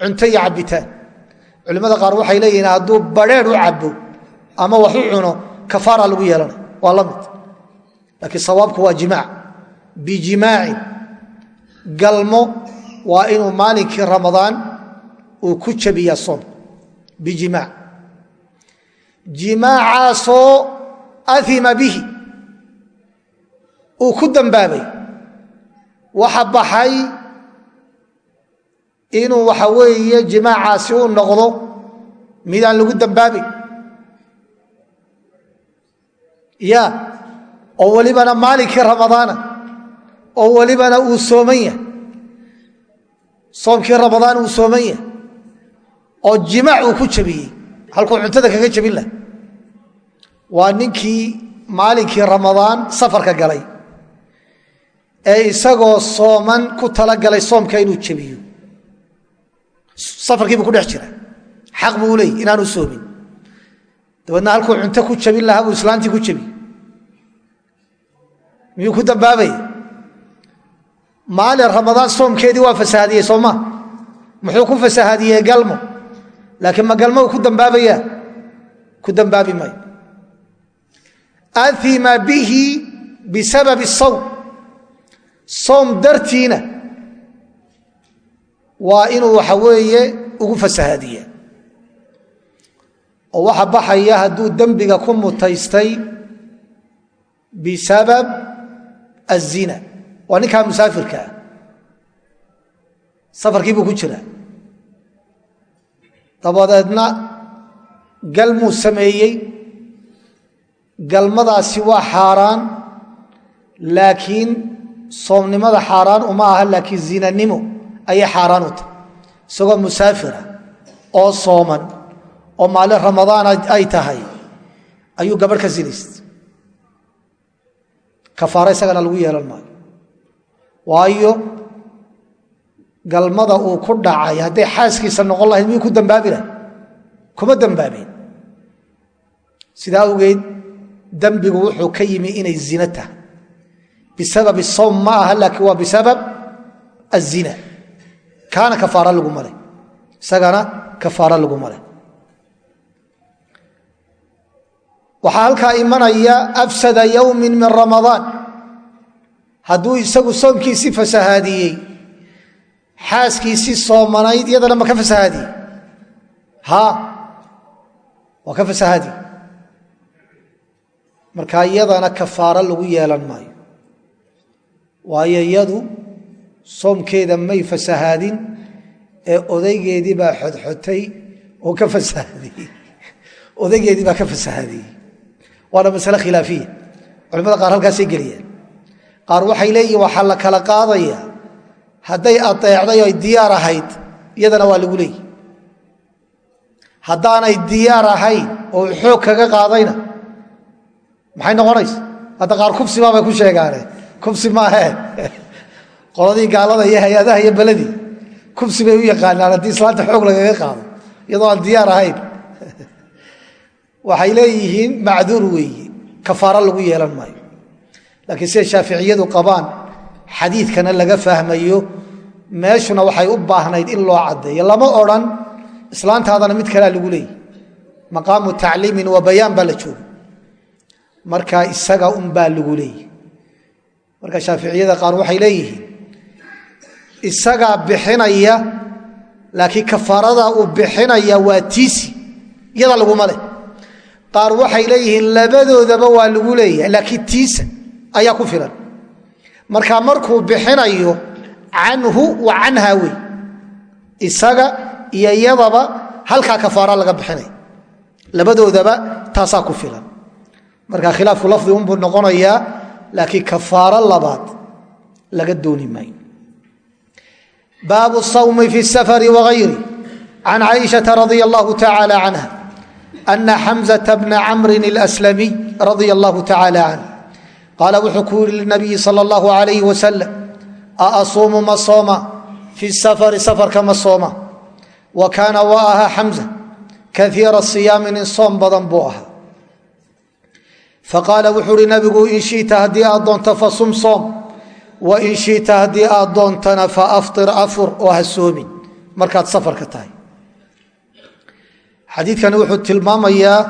Cunto iyo cabbitaan culimmada qaar waxay leeyihiin hadduu badrheer u cabo ama wax u cuno kafaara lagu yeelanay waa la mid. Laakiin sawaabku waa jimaac bijimaacin galmo waa inuu maalinkii ramadaan uu ku jabiyaa soom. Bijimaac jimaacaasoo aima bihi. Uu ku dambaabay. Waxa baxay inuu waxa weeye jimaacaasi u noqdo midaan lagu dambaabay ya oo welibana maalinkii ramadaana oo welibana uu sooman yahay. Soomkii ramadaan uu sooman yahay. Oo jimaac uu ku jabiyey halkuu cuntada kaga jabin laha waa ninkii maalinkii ramadaan safarka galay ee isagoo sooman ku talagalay soomka inuu jabiyo safarkiibuu ku dhex jira xaq buu leey inaanu soomin. Dabeedna halkuu cunto ku jabin lahaa buu islaantii ku jabi miyuu ku dambaabaya maalin ramadaan soomkeedii waa fasahaadiyey sooma muxuu ku fasahaadiyey galmo laakiin ma galmo uu ku dambaabayaa ku dambaabi maayo aima bihi bisababi sawm. Soom dartiina waa inuu waxa weeye ugu fasahaadiya. Oo waxa baxaya hadduu dembiga ku mutaystay bisabab azina waa ninkaa musaafirkaa safarkii buu ku jiraa dabadeedna galmuu sameeyey galmadaasi waa xaaraan laakiin soomnimada xaaraan uma aha laakiin zinanimo ayay xaaraan u tahay. Isagoo musaafira oo sooman oo maalin ramadaan ay tahay ayuu gabadh ka sinaysta kafaaro isagana lagu yeelan maayo. Waayo galmada uu ku dhacay hadday xaaskiisa noqon lahayd miyuu ku dambaabi lahay kuma dambaabeen sidaa awgeed dembigu wuxuu ka yimi inay zina tahay bisabab sawm ma aha laakiin waa bisabab azina kaana kafaara lagu malay. Isagana kafaara lagu malay. Waxaa halkaa imanaya afsada yowmin min ramadaan. Hadduu isagu soomkiisii fasahaadiyey xaaskiisii soomanayd iyadana ma ka fasahaadiyey ha? Waa ka fasahaadi. Marka iyadana kafaaro lagu yeelan maayo. Waayo iyadu soomkeeda may fasahaadin ee odaygeedii baa xodxotay oo ka fasahaadiyey odaygeedii baa ka fasahaadiyey waana masale khilaafiya culimada qaar halkaasay geliyaan qaar waxay leeyihiin waxaa la kala qaadaya hadday adeecday oy diyaar ahayd iyadana waa lagu leeyihi haddaanay diyaar ahayn oo xoog kaga qaadayna maxay noqonaysa hadda qaar kubsimaa bay ku sheegaane. Kubsi maahee qoladii gaalada iyo hay'adaha iyo beledii kubsi bay u yaqaanaan haddii islaanta xoog lagaga qaado iyadoo aan diyaar ahayn. Waxay leeyihiin macduur weeye kafaaro lagu yeelan maayo. Laakiin siday shaaficiyadu qabaan xadiidkana laga fahmayo meeshuna waxay u baahnayd in loo caddeeyo. Lama odhan islaantaadana mid kalea lagu leeyahy maqaamu tacliimin wa bayaan baa la jooga marka isaga unbaa lagu leeyahy marka shaaficiyada qaar waxay leeyihiin isagaa bixinaya laakiin kafaarada uu bixinaya waa tiisi iyada laguma leh. Qaar waxay leeyihiin labadoodaba waa lagu leeyahay laakiin tiisa ayaa ku filan marka markuu bixinayo canhu wa canha wey. Isaga iyo iyadaba halkaa kafaara laga bixinay. Labadoodaba taasaa ku filan. Marka khilaafku lafdi unbuu noqonayaa laakiin kafaaro labaad laga dooni maayo. Baabu sawmi fi safari waayri can caaishaa radia allahu tacaala canha ana xamzata bna camrin alslamiy radia allahu tacaala canh qaala wuxuu ku yidhi linabiyi sal اllahu alayh wasalam a asuumu ma sooma? Fi safari safarka ma sooma? Wa kaana waa ahaa xamza kaiira siyaami nin soom badan buu ahaa. Faqaala wuxuu uhi nabigu in shita haddii aad doonto fasum soom wa in shita haddii aad doontana faafطir afur oo ha soomin. Markaad safarka tahay. Xadiidkani wuxuu tilmaamayaa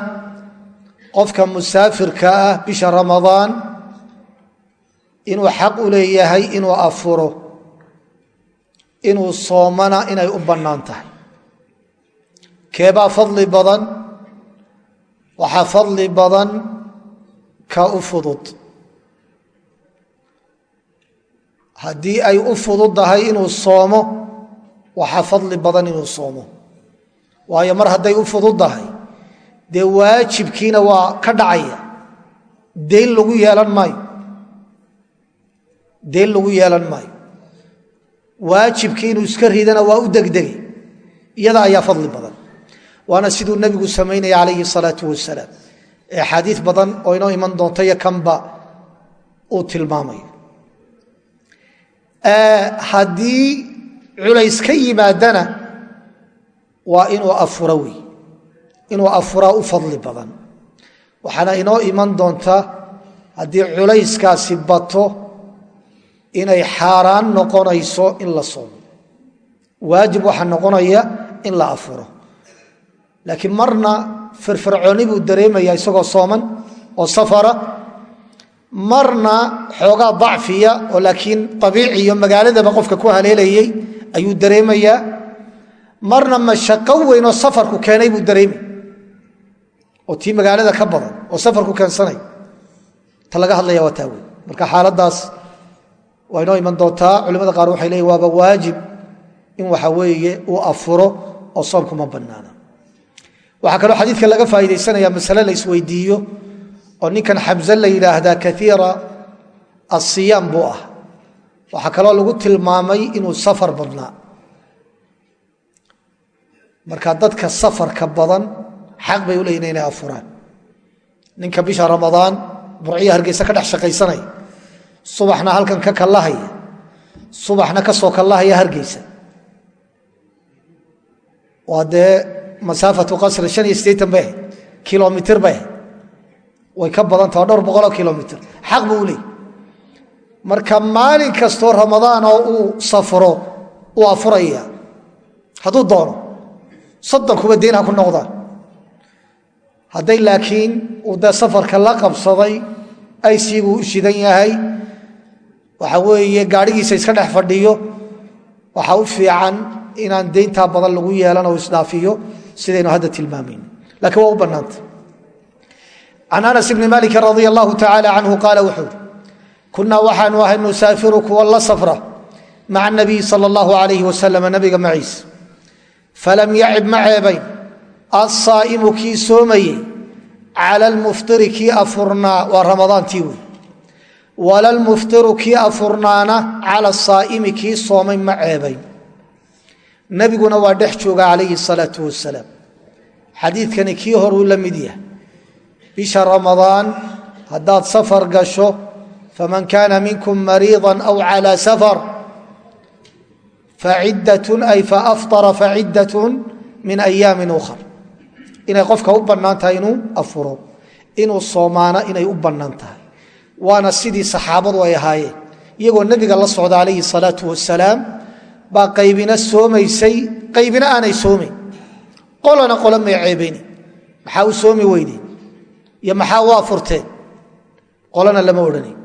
qofka musaafirka ah bisha ramadaan inuu xaq u leeyahay inuu afuro inuu soomana inay u bannaan tahay. Keebaa fadli badan waxaa fadli badan ka u fudud. Haddii ay u fududdahay inuu soomo waxaa fadli badan inuu soomo. Waayo mar hadday u fududdahay dee waajibkiina waa ka dhacaya. Deyn lagu yeelan maayo deyn lagu yeelan maayo. Waajibkii inuu iska ridana waa u degdegay. Iyada ayaa fadli badan. Waana siduu nebigu samaynaya calayhi salaau wasalaam ee axaadiis badan oo inoo iman doonta iyo kanba uu tilmaamayo haddii culays ka yimaadana waa inuu afura wey inuu afuraa u fadli badan. Waxaana inoo iman doonta haddii culayskaasi bato inay xaaraan noqonayso in la soomo. Waajib waxaa noqonaya in la afuro. Laakiin marna firfircooni buu dareemaya isagoo sooman oo safara. Marna xoogaa dacfiya oo laakiin abiici iyo magaaladaba qofka ku haleelayey ayuu dareemayaa. Marna mashaqo weyn oo safarku keenay buu dareemay. Oo tii magaalada ka badan oo safarku keensanay. Ta laga hadlaya waa taa marka xaaladaas waa inoo iman doontaa culimada qaar waxay leeyiin waaba waajib in waxa weeye uu afuro oo soomku ma bannaana. Waxaa kaloo xadiidka laga faa'iidaysanaya masale la isweydiiyo oo ninkan xamse la yidhaahdaa kaiira asiyaam buu ah. Waxaa kaloo lagu tilmaamay inuu safar badnaa. Marka dadka safarka badan xaq bay u leeyihiin inay afuraan. Ninka bisha ramadaan burciya hargeysa ka dhex shaqaysanaya subaxna halkan ka kallahaya subaxna ka soo kallahaya hargeysa. Waa dee masaafatu qasri shan iyo siddeetan bay ahayd kilomitr bay ahayd. Way ka badantah waa dhowr boqoloo kilomitr xaq buu u leeyay marka maalin kastoo ramadaan oo uu safro uu afuraya hadduu doono soddon kuba deyn ha ku noqdaan. Hadday laakiin uu dee safarka la qabsaday aysiibuu u shidan yahay waxa weeye gaadhigiisa iska dhex fadhiyo. Waxa u fiican inaan deyntaa badan lagu yeelan oo isdhaafiyo sidaynu hadda tilmaamayn lakiin waa u bannaanta. Can anas bni maliki radia allahu tacaala canhu qaala wuxuu kunaa waxaanu ahay nusaafiru kuwa la safra maca nabiy sal allahu alayh wasalam nabiga maciis. Falam yacib ma ceebayn. Asaa'imu kii soomayey cala almuftiri kii afurnaa waa ramadaantii wey wala lmuftiru kii afurnaana cala asaa'imi kii soomay ma ceebayn. Nebiguna waa dhex jooga calayhi salaau wasalaam xadiidkani kii horuu la mid yahay. Bisha ramadaan haddaad safar gasho faman kaana minkum mariida aw calى safar faciddatun ay faafطara faciddatun min ayaamin ukhar. Inay qofka u bannaan tahay inuu afuro inuu soomaano inay u bannaan tahay waana sidii saxaabadu ay ahaayeen. Iyagoo nebiga la socda calayhi salaau wasalaam baa qaybina soomaysay qaybina aanay soomayn qolana qolo may ceebayni maxaa u soomi weyde iyo maxaa u afurteen? Qolana lama odhanay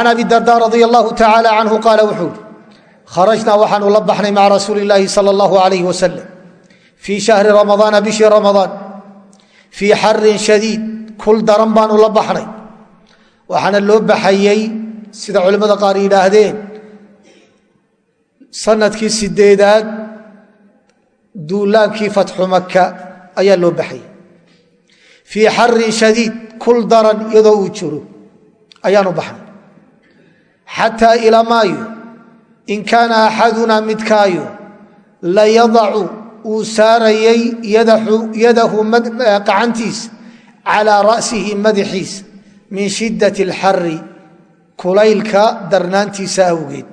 an abi darda radi allahu tacaala canhu qaala wuxuu i kharajnaa waxaanu la baxnay maca rasuuli illaahi sala allahu alayh wasalam fii shahri ramadaana bishii ramadaan fii xarin shadiid kul daran baanu la baxnay. Waxaana loo baxayey sida culimmada qaar yidhaahdeen sannadkii sideedaad duulaankii fatxu maka ayaa loo baxayay fii xarin shadiid kul daran iyadoo uu jiro ayaanu baxnay. Xataa ilamaayo in kaana axadunaa midkaayo la yadacu uu saarayay yadahu qacantiisa calaa ra'sihi madaxiisa min shiddat alxari kulaylka darnaantiisa awgeed.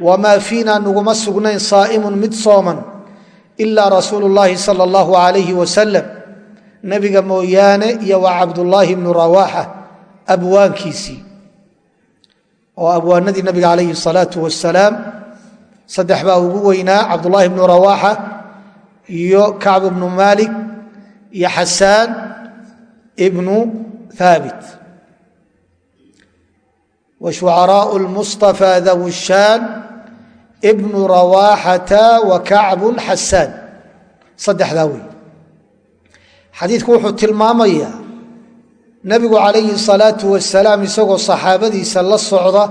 Wamaa fiina nuguma sugnayn saa'imun mid sooman ilaa rasuulu llaahi sala allahu alayhi wasalam nebiga mooyaane iyo waa cabdullaahi bnu rawaaxa abwaankiisii oo abwaanadii nabiga calayhi salaau wasalaam saddex baa ugu weynaa cabdullaahi bnu rawaaxa iyo kacb bnu maalik iyo xasaan ibnu haabit wa shucaraau lmustafa dawi shaan bnu rawaaxata wa kacbun xasaan saddexdaa wey xadiidku wuxuu tilmaamayaa nebigu calayhi salaau wasalaam isagoo saxaabadiisa la socda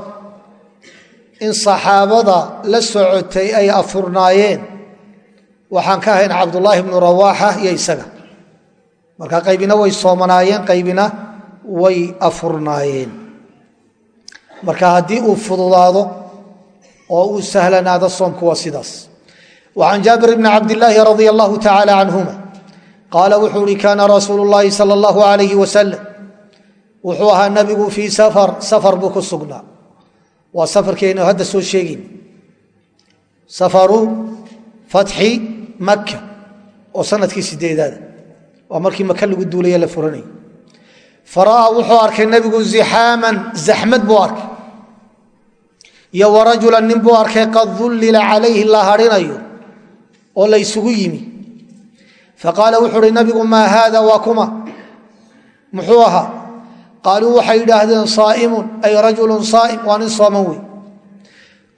in saxaabada la socotay ay afurnaayeen waxaan ka ahayn cabdullaahi bnu rawaaxa iyo isaga. Marka qaybina way soomanaayeen qaybina way afurnaayeen. Marka haddii uu fududaado oo uu sahlanaado soomku waa sidaas. Wa can jaabir bni cabdillaahi radia allahu tacaala canhuma qaala wuxuu uhi kaana rasuulu llaahi sala allahu alayhi wasalam wuxuu ahaa nabigu fii safar safar buu ku sugnaa. Waa safarkeenu hadda makka oo sannadkii sideedaada waa markii maka lagu duulaya la furanayay fara'aa wuxuu arkay nebigu zixaaman zaxmad buu arkay. Iyo warajula nin buu arkay qad dullila calayhi la harinayo oo la ysugu yimi. Faqaala wuxuu uhi nabigu maa haada waa kuma. Muxuu ahaa qaaluu waxay yidhaahdeen saa'imun ay rajulun saa'im waa nin sooman wey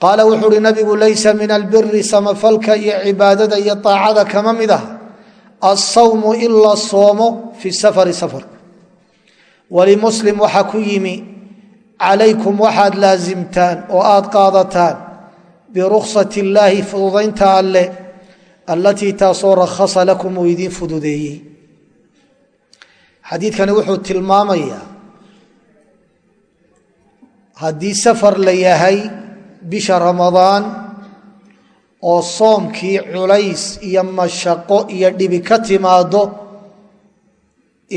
qaala wuxuu uhi nabigu laysa min albiri samafalka iyo cibaadada iyo aacada kama mid ah. Alsawmu in la soomo fi safari safarka walimuslim waxaa ku yimi calaykum waxaad laasimtaan oo aad qaadataan biruksat illaahi fududaynta alle allatii taasoo rakhasa lakum uu idiin fududeeyey. Xadiidkani wuxuu tilmaamayaa haddii safar la yahay bisha ramadaan oo soomkii culays iyo mashaqo iyo dhibi ka timaado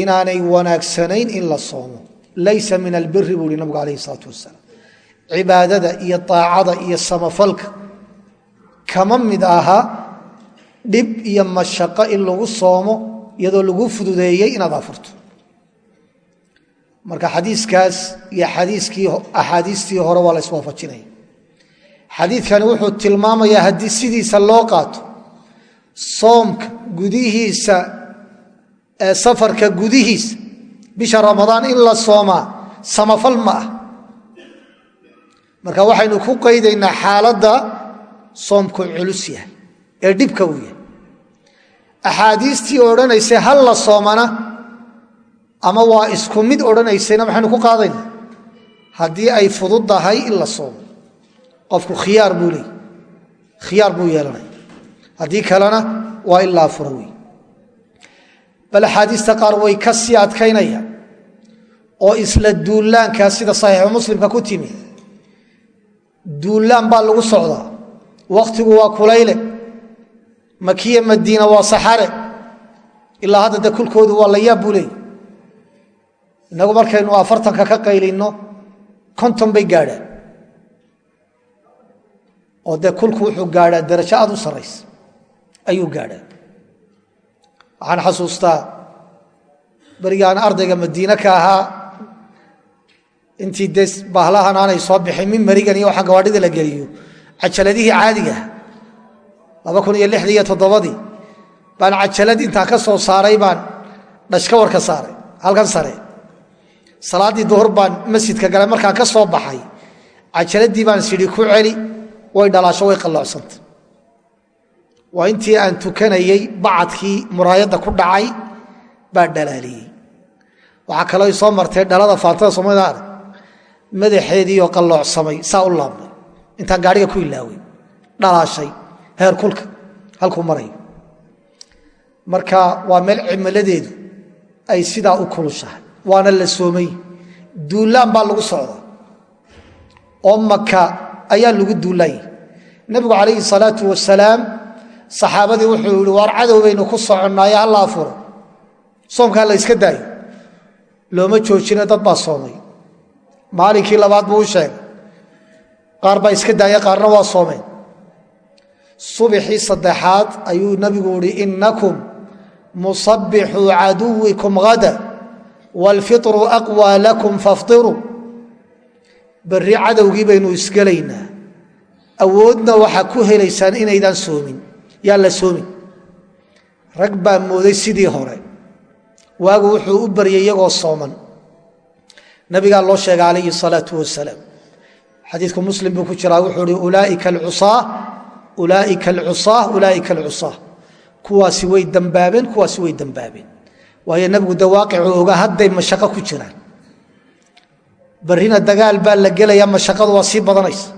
inaanay wanaagsanayn in la soomo. Laysa min albiri buu uhi nabigu alayh isalaatu wasalaam cibaadada iyo daacada iyo samafalka kama mid aha dhib iyo mashaqo in lagu soomo iyadoo lagu fududeeyey inaad afurto marka xadiikaas iyo xadiikii axaadiistii hore waa la iswaafajinaya xadiidkani wuxuu tilmaamayaa haddii sidiisa loo qaato soomka gudihiisa safarka gudihiisa bisha ramadaan in la soomaa samafal ma ah. Marka waxaynu ku qaydaynaa xaaladda soomku culus yahay ee dhibka uu yahay. Axaadiistii odhanaysay hal la soomana ama waa isku mid odhanaysayna maxaynu ku qaadayna? Haddii ay fududdahay in la soomo qofku khiyaar buu leey khiyaar buu yeelanaya haddii kalena waa ilaa fura wey bal axaadiista qaar way ka sii adkaynayaan oo isla duullaankaa sida saxiixu muslimka ku timi. Duullaan baa lagu socdaa wakhtigu waa kulayle. Makiya madiina waa saxare. Ilaa hadda de kulkoodu waa la yaab buu leey innagu markaynu afartanka ka qaylinno konton bay gaadhaan oo dee kulku wuxuu gaadhaa darajo aad u sarraysa ayuu gaadhaa. Waxaan xasuustaa berigaan ardayga madiine ka ahaa intii dee bahlahan aanay soo bixin min marigan iyo waxaa gawaadhida la geliyo cajaladihii caadigaah laba kun iyo lixdii iyo toddobadii baan cajalad intaan ka soo saaray baan dhashka warka saaray halkan sare. Salaaddii duhur baan masjidka galay markaan ka soo baxay cajaladii baan sidhi ku celi way dhalaasho way qalloocsanta waa intii aan tukanayey bacadkii muraayadda ku dhacay baa dhalaaliyey. Waxaa kaloo soo martay dhalada faantada soomaalida arag madaxeediioo qalloocsamay saa u laabmay. Intaan gaadhiga ku ilaaway dhalaashay heer kulka halkuu marayo marka waa meel cimiladeedu ay sidaa u kulushahay waana la soomay. Duullaan baa lagu socdaa. Oo maka ayaa lagu duulaayay nebigu calayhi salaatu wasalaam saxaabadii wuxuu yihi waar cadow baynu ku soconnaaye halla afuro soomkaa la yska daayo. Looma joojine dad baa soomay. Maalinkii labaad buu u sheegay qaar baa iska daaya qaarna waa soomeen subixii saddexaad ayuu nebigu ihi innakum musabbixuu caduwikum hada waalfitru aqwaa lakum faftiruu berri cadowgii baynu isgelaynaa. Awoodna waxaa ku helaysaan inaydaan soomin. Yaan la soomin. Rag baa mooday sidii hore. Waagu wuxuu u baryay iyagoo sooman. Nabigaa loo sheegay calayhi salaau wasalaam. Xadiiku muslim buu ku jiraa wuxuu hi ulaaika alcusaa ulaaika alcusaa ulaaika alcusaa kuwaasi way dambaabeen kuwaasi way dambaabeen. Waayo nabigu de waaqicuu ogaa hadday mashaqo ku jiraan barrina dagaal baa la gelaya mashaqadu waa sii badanaysa.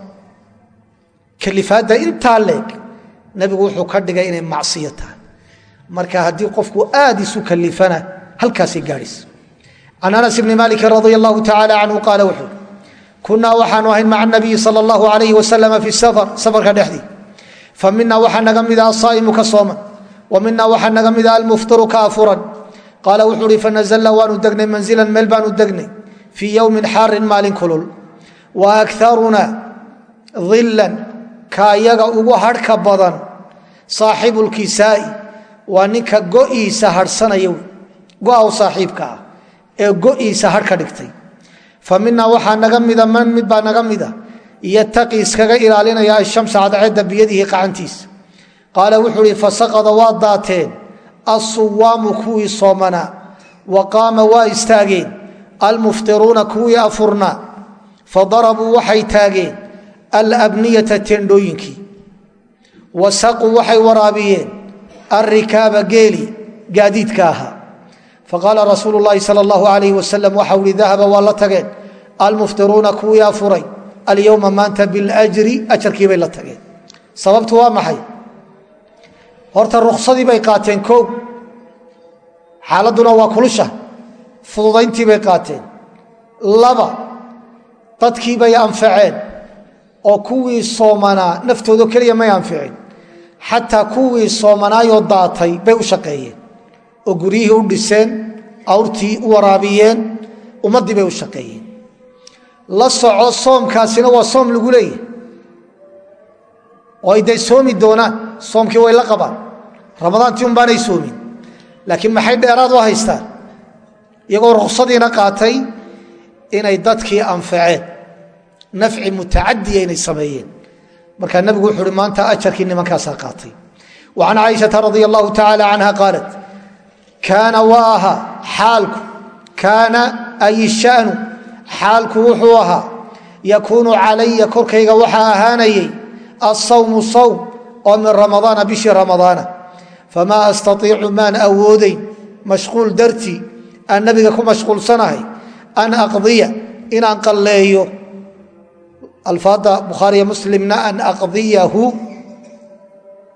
Kalifaadda intaa leeg nabigu wuxuu ka dhigay inay macsiyo tahay. Marka haddii qofku aad isu kalifana halkaasay gaadhaysa can anas bni maliki radia allahu tacala canhu qaala wuxuu kunaa waxaanu ahayn maca nabiyi sal allahu alayh wasalama fi safar safarka dhexdii fa mina waxaa naga mida asaa'imu ka sooman wa mina waxaa naga mida almuftiru ka afuran. Qaala wuxuu uhi fanazalna waanu degnay manzilan meel baanu degnay fii yowmin xaarin maalin kulul. Wa akaruna dilan ka yaga ugu harhka badan saaxibu lkisaa'i waa ninka go'iisa harhsanaya wey go'aw saaxiibka ah ee go'iisa harh ka dhigtay. Fa minaa waxaa naga mida man mid baa naga mida yataqi iskaga ilaalinaya ashamsa cadceedda biyadihi qacantiisa qaala wuxuu ihi fasaqada waa daateen assuwaamu kuwii soomanaa wa qaama waa istaageen almuftiruuna kuwii afurnaa fadarabuu waxay taageen alabniyata tendhooyinkii. Wasaquu waxay waraabiyeen alrikaaba geeli gaadiidka ahaa. Faqaala rasuulu llaahi sal allahu alayh wasalam waxau ihi dahaba waa la tageen. Almuftiruuna kuwii afuray alyowma maanta biljri ajarkii bay la tageen. Sababtu waa maxay? Horta ruksadii bay qaateen kow. Xaaladduna waa kulusha fududayntii bay qaateen. Laba dadkii bay anfaceen oo kuwii soomanaa naftoodo keliya may anficin xataa kuwii soomanaayoo daatay bay u shaqeeyeen. Oo guryihii u dhiseen awrtii u waraabiyeen ummaddii bay u shaqeeyeen. La soco soomkaasina waa soom lagu leeyahay. Oo ay soomi doonaan soomkii way la qabaan. Ramadaantii un baanay soomin. Laakiin maxay dheeraad u haystaan iyagoo ruksadiina qaatay inay dadkii anfaceen. Nafci mutacadiya inay sameeyeen. Markaa nabigu wuxu uhi maanta ajarkii nimankaasaa qaatay. Wa can caaishata radia allahu tacaala canha qaalat kaana waa ahaa xaalku kaana ay shanu xaalku wuxuu ahaa yakuunu calaya korkayga waxaa ahaanayay asawmu sawm oo min ramadaana bishii ramadaana famaa astaiicu maan awoodayn mashquul dartii aan nabiga ku mashquulsanahay an aqdiya inaan qalleeyo. Alfaadda bukhaariyo muslimna an aqdiyahu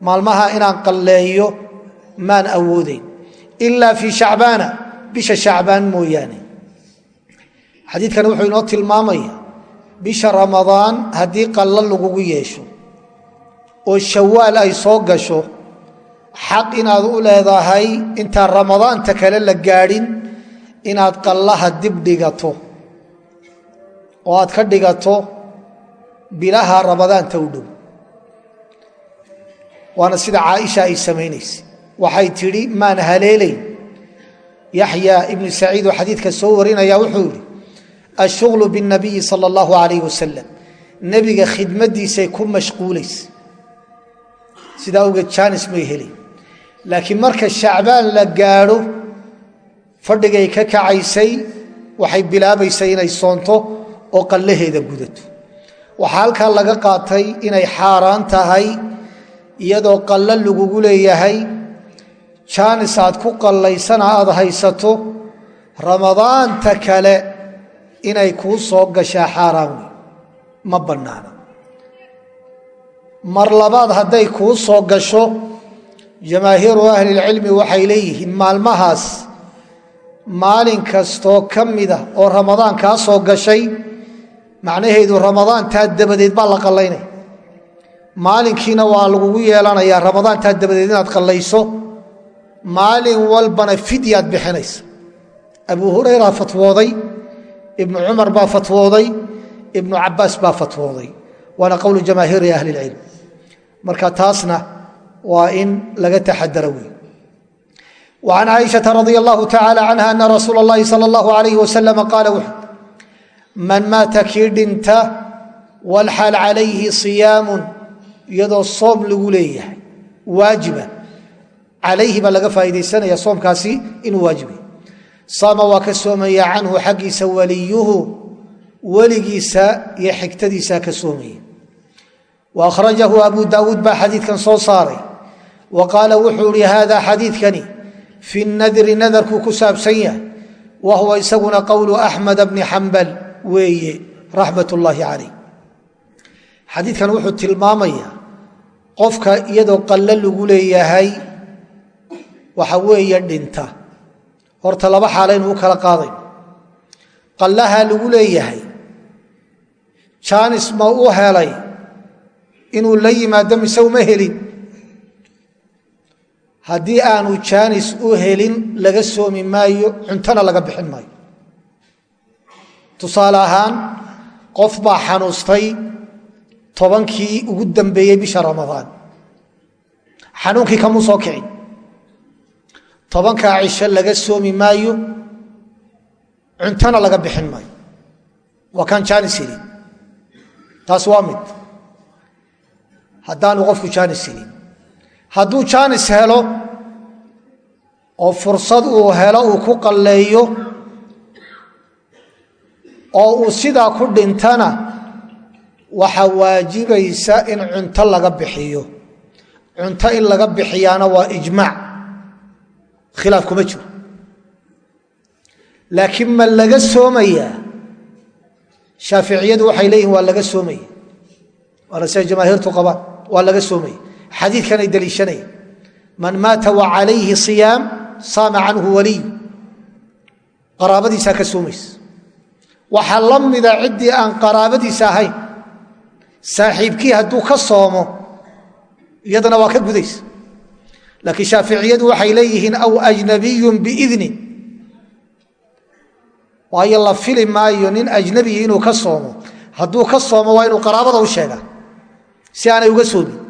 maalmaha inaan qalleeyo maan awoodayn ilaa fii shacbaana bisha shacbaan mooyaane. Xadiidkani wuxuu inoo tilmaamaya bisha ramadaan haddii qallo lagugu yeesho oo shawaal ay soo gasho xaq inaad u leedahay intaan ramadaanta kale la gaadhin inaad qallaha dib dhigato oo aad ka dhigato bilaha ramadaanta u dhow waana sida caaisha ay samaynaysa waxay tidhi maan haleelayn yaxya ibnu saciid oo xadiidka soo warinaya wuxuu yidhi ashuغlu bالnabiyi salى اllahu alayh wasalam nebiga khidmadiisay ku mashquulaysa sidaa awgeed jaanis may helin laakiin marka shacbaan la gaadho fadhigay ka kacaysay waxay bilaabaysay inay soonto oo qallaheeda gudato. Waxaa halkaa laga qaatay inay xaaraan tahay iyadoo qallo lagugu leeyahay jaanis aad ku qallaysana aad haysato ramadaanta kale inay kuu soo gashaa xaaraan wey ma bannaana mar labaad hadday kuu soo gasho jamaahiiru ahlilcilmi waxay leeyihiin maalmahaas maalin kastoo ka mida oo ramadaan kaa soo gashay macnaheedu ramadaantaa dabadeed baa la qallaynaya maalinkiina waa lagugu yeelanayaa ramadaantaa dabadeed inaad qallayso maalin walbana fidyaad bixinaysa abu hurayra fatwooday ibnu cumar baa fatwooday ibnu cabaas baa fatwooday. Waana qowlu jamaahiiri ahli اlcilm marka taasna waa in laga taxadaro wey an caaishaa radi allahu tacaala canha ana rasuul اllahi sal اllahu alayh waslama qaala wuxu man maata kii dhinta walxaal calayhi siyaamun iyadoo soom lagu leeyahay waajiba calayhi baa laga faaiidaysanaya soomkaasi inuu waajibay saama waa ka soomaya canhu xaggiisa waliyuhu weligiisa iyo xigtadiisaa ka soomaya wa akhrajahu abu daawuud baa xadiidkan soo saaray wa qaala wuxuu ihi fi nadri nadarkuu ku saabsan yahay. Wa huwa isaguna qowlu axmed bni xambal weeye raxmat ullaahi calayh xadiidkan wuxuu tilmaamayaa qofka iyadoo qallo lagu leeyahay waxa weeye dhinta. Horta laba xaalaynu u kala qaaday qallaha lagu leeyahay jaanis ma u helay inuu la yimaado mise uma helin haddii aanu jaanis u helin laga soomi maayo cuntona laga bixin maayo. Tusaale ahaan qof baa xanuustay tobankii ugu dambeeyey bisha ramadaan. Xanuunkii kamuu soo kicin. Tobankaa cisho laga soomi maayo cuntona laga bixin maayo. Waa kaan jaanis helin. Taas waa mid. Haddaanu qofku jaanis helin hadduu jaanis helo oo fursad uu helo uu ku qalleeyo oo uu sidaa ku dhintana waxaa waajibaysa in cunto laga bixiyo. Cunto in laga bixiyaana waa ijmaac khilaaf kuma jiro. Laakiin ma laga soomayaa shaaficiyadu waxay leeyihiin waa laga soomaya. Waana siday jamaahiirtu qabaan. Waa laga soomaya xadiidkanay daliishanaya man maata wa calayhi siyaam saama canhu waliy qaraabadiisaa ka soomaysa waxaa la mida ciddii aan qaraabadiisa ahayn. Saaxiibkii hadduu ka soomo iyadana waa ka gudaysa laakiin shaaficiyadu waxay leeyihiin aw ajnabiyun biidnin waayo la fili maayo nin ajnabiyi inuu ka soomo. Hadduu ka soomo waa inuu qaraabada u sheegaa si aanay uga soomin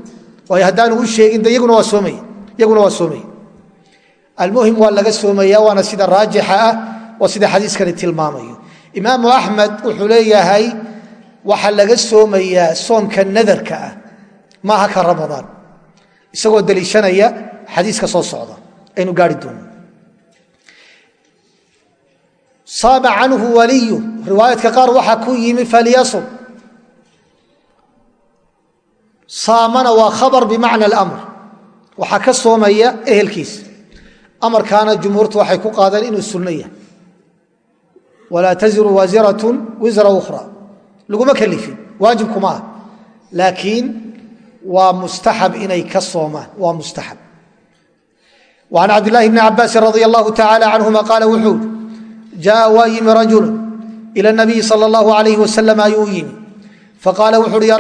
waayo haddaanu u sheegin de iyaguna waa soomaya iyaguna waa soomaya almuhim waa laga soomaya waana sida raajixa ah waa sida xadiiskani tilmaamayo. Imaamu axmed wuxuu leeyahay waxaa laga soomayaa soomka nadarka ah maaha ka ramadaan. Isagoo daliishanaya xadiiska soo socda. Aynu gaari doono. Saama canhu waliyu riwaayaadka qaar waxaa ku yimi falyasum saamana waa khabar bimacna alamr. Waxaa ka soomaya ehelkiisa amarkaana jumhuurtu waxay ku qaadeen inuu sunno yahay. Walaa taziru waasiratun wisra ukhra. Laguma kalifin waajib laakiin waa mustaxab inay ka soomaan waa mustaxab an cabdilaahi bni cabaasin radi allahu tacaala canhuma qaala wuxuu i jaaa waa yimi rajulu ila nabiyi sal اllahu alayh wasalama ayuu yimi faqaala wuxu uhi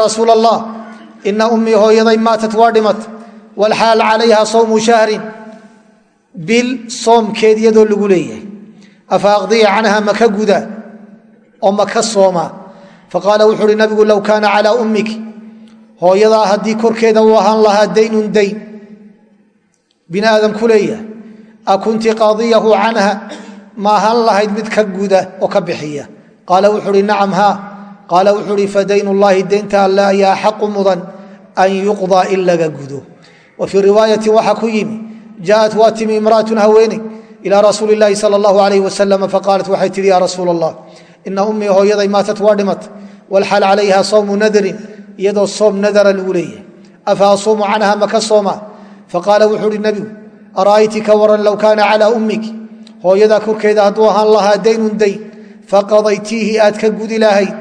ina umii hooyaday maatat waa dhimat wاlxaal calayha sawmu shahrin bil soomkeed iyadoo lagu leeyahay afa aqdiya canha maka guda oo maka sooma faqaala wuxu uhi nabigu low kaana calى ummiki hooyadaa haddii korkeeda uu ahaan lahaa daynun dayn bini aadam ku leeyahay a kunti qaadiyahu canha ma ahaan lahayd mid ka guda oo ka bixiya qaala wuxuu wuxuu mudan an yuqdaa in laga gudo wa fii riwaayatin waxaa ku yimi jaaءat waa timi imra'atun haweeney ilaa rasuuli اllaahi sal اllahu alayh wasalam faqaalat waxay tihi ya rasuul allah ina ummii hooyaday maatat waa dhimatay walxaal calayha sawmu nadrin iyadoo soom nadara lagu leeyahay afa asuumu canha maka sooma faqaala wuxuu uhi nebigu ara'ayti ka waran low kaana calaa ummiki hooyadaa korkeeda hadduu ahaan lahaa daynun dayn faqadaytiihi aad ka gudi lahayd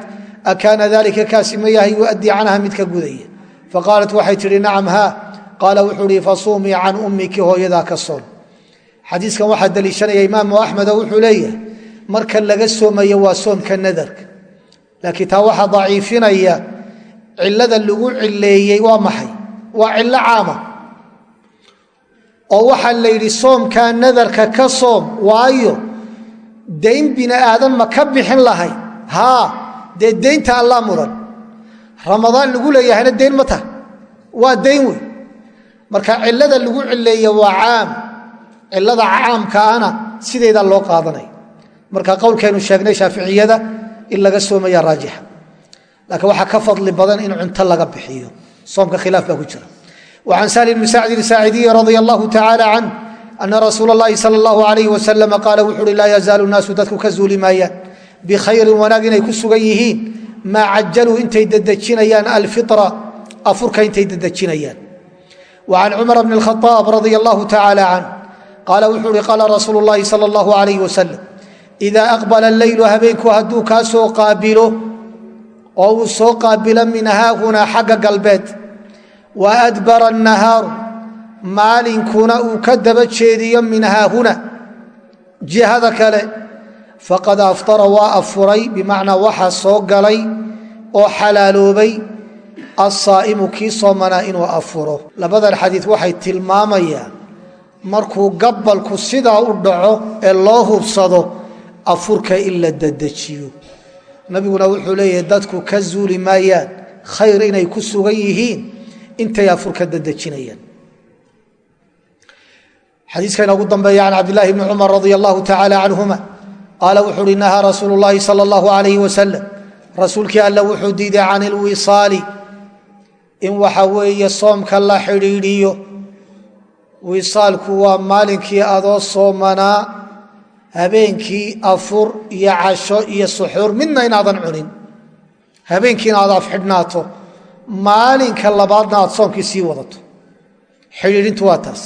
akaana dalika kaasi ma yahay yu'addii canha mid ka gudaya faqaalat waxay tidhi nacam haa. Qaala wuxuu uhi fasuumii can ummiki hooyadaa ka soon. Xadiiskan waxaa daliishanaya imaamu axmed wuxuu leeyahay marka laga soomayo waa soomka nadarka. Laakiin taa waxaa daciifinaya cilada lagu cileeyey waa maxay? Waa cillo caama. Oo waxaa la yidhi soomkaa nadarka ka soom waayo dayn bini aadan ma ka bixin lahay haa dee daynta allaa mudan ramadaan lagu leeyahayna dayn ma taha. Waa dayn wey marka cilada lagu cileeye waa caam. Cilada caamkaana sidaydaa loo qaadanaya marka qowlkaynu sheegnay shaaficiyada in laga soomaya raajixa. Laakiin waxaa ka fadli badan in cunto laga bixiyo. Soomka khilaaf baa ku jira. Wacan sahli bni sacdin saaciidiyi radia allahu tacaala canh ana rasuula اllahi sal اllahu alayh wasalam qaala wuxu uhi laa yazaalu naasu dadku ka zuuli maayaan bikhayrin wanaag sugan yihiin maa cajaluu intay dedejinayaan alfiطرa afurka intay dedejinayaan وعن cمر بن الخطاaب رضي الله تعالى عنه qaala wuxuu uhi qaala rasuul الlahi salى الlaه عليه وسلم إida أqبلa الleyl habeenku hadduu kaa soo qaabilo oo uu soo qaabilo min haahunaa xagga galbeed wa adbara annahaaru maalinkuna uu ka daba jeediyo min haahuna jihada kale faqad aftara waa afuray bimacnaa waxaa soo galay oo xalaaloobay assaa'imu kii soomanaa inuu afuro. Labadan xadiid waxay tilmaamayaan markuu gabbalku sidaa u dhaco ee loo hubsado afurka in la dedejiyo nabiguna wuxuu leeyahay dadku ka zuuli maayaan khayr inay ku sugan yihiin intay afurka dedejinayaan xadiiska inoogu dambeeya can cabdilaahi bni cumar radia allahu tacaala canhuma qaala wuxuu uhi nahaa rasuulu llaahi sala allahu alayh wasalam rasuulkii alla wuxuu diiday can ilwisaali in waxa weeye soomka la xidhiidhiyo wisaalku waa maalinkii adoo soomanaa habeenkii afur iyo casho iyo suxuur midna inaadan cunin. Habeenkiina aad afxidhnaato maalinka labaadna aad soomkii sii wadato. Xidhiidhintu waa taas.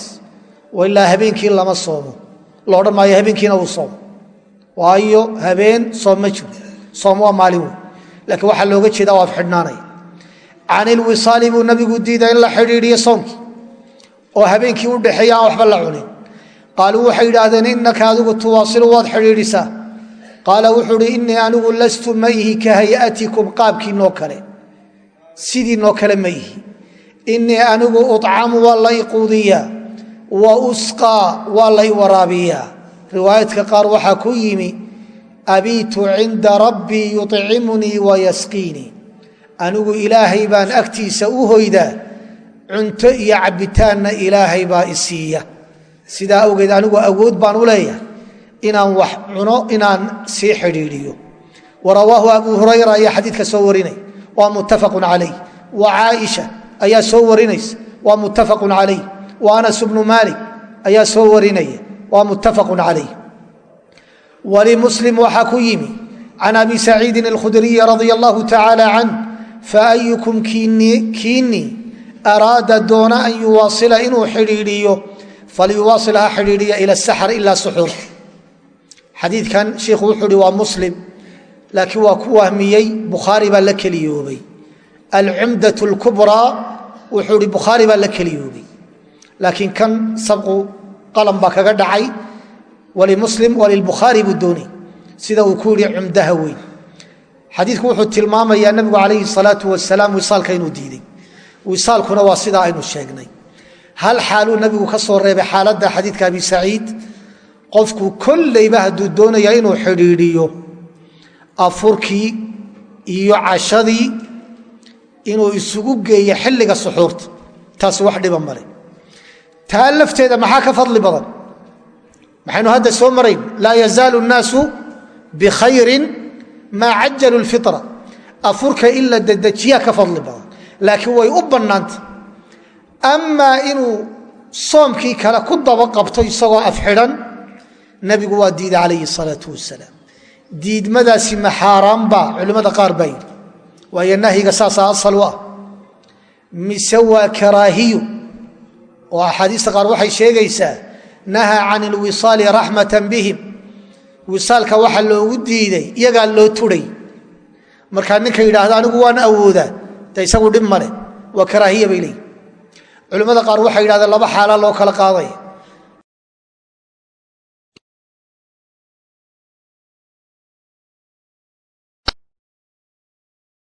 Ilaa habeenkii lama soomo. Lo odhan maayo habeenkiina uu soomo waayo habeen soom ma jiro. Soom waa maalin wey laakiin waxaa looga jeeda waa afxidhnaanaya can ilwisaali buu nabigu diiday in la xidhiidhiyo soomkii oo habeenkii u dhexeeya aan waxba la cunin. Qaaluu waxay yidhaahdeen innaka adigu tuwaasilu waad xidhiidhisaa. Qaala wuxuu uhi innii anigu lastu ma ihi ka hayatikum qaabkiinoo kale. Sidiinoo kale ma ihi innii anigu ucamu waa lay quudiyaa wa usqaa waa lay waraabiyaa riwaayadka qaar waxaa ku yimi abiitu cinda rabbii yucimunii wa yasqiinii anigu ilaahay baan agtiisa u hoydaa cunto iyo cabbitaanna ilaahay baa isiiya sidaa awgeed anigu awood baan u leeyahay inaan wax cuno inaan sii xidhiidhiyo. Warawaahu abu hurayra ayaa xadiidka soo warinay waa muttafaqun calayh. Wa caaisha ayaa soo warinaysa waa muttafaqun calayh. Wa anas bnu maalik ayaa soo warinaya waa muttafaqun calayh walimuslim waxaa ku yimi can abi saciidin alkhudriyi radia allahu tacaala canh faayukum kiinii araada doona an yuwaasila inuu xidhiidhiyo falyuwaasil ha xidhiidhiya ila saxr ilaa suxuurta xadiidkan shiikhu wuxuu uhi waa muslim laakiin waa ku wahmiyey bukhaari baa la keliyoobay. Alcumdat lkubraa wuxuu ihi bukhaari baa la keliyoobay. Laakiin kan sabqu qalam baa kaga dhacay. Walimuslim walilbukhaari buu doonay. Sida uu ku yihi cumdaha weyn. Xadiidku wuxuu tilmaamayaa nabigu calayhi salaau wasalaam wisaalka inuu diiday. Wisaalkuna waa sidaa aynu sheegnay. Hal xaaluu nabigu ka soo reebay xaaladda xadiidka abi saciid? Qofku kollayba hadduu doonaya inuu xidhiidhiyo afurkii iyo cashadii inuu isugu geeyo xilliga suxuurta. Taasi wax dhiba male taa lafteeda maxaa ka fadli badan maxaynu hadda soo marayn laa yazaalu nnaasu bikhayrin maa cajalu lfira afurka in la dedejiyaa ka fadli badan laakiin way u bannaanta amaa inuu soomkii kale ku daba qabto isagoo afxidhan nabigu waa diiday calayhi salaau wasalaam diidmadaasi ma xaaraanba culimmada qaar baa yidhi waayo nahyiga saasaa asal u mise waa karaahiyu oo axaadiista qaar waxay sheegaysaa nahaa can ilwisaali raxmatan bihim. Wisaalka waxa loogu diiday iyagaa loo turay. Markaa ninka yidhaahda anigu waan awoodaa. De isagu dhib male waa karaahiya bay leeyihi culimmada qaar waxay yidhahdeen laba xaala loo kala qaadaya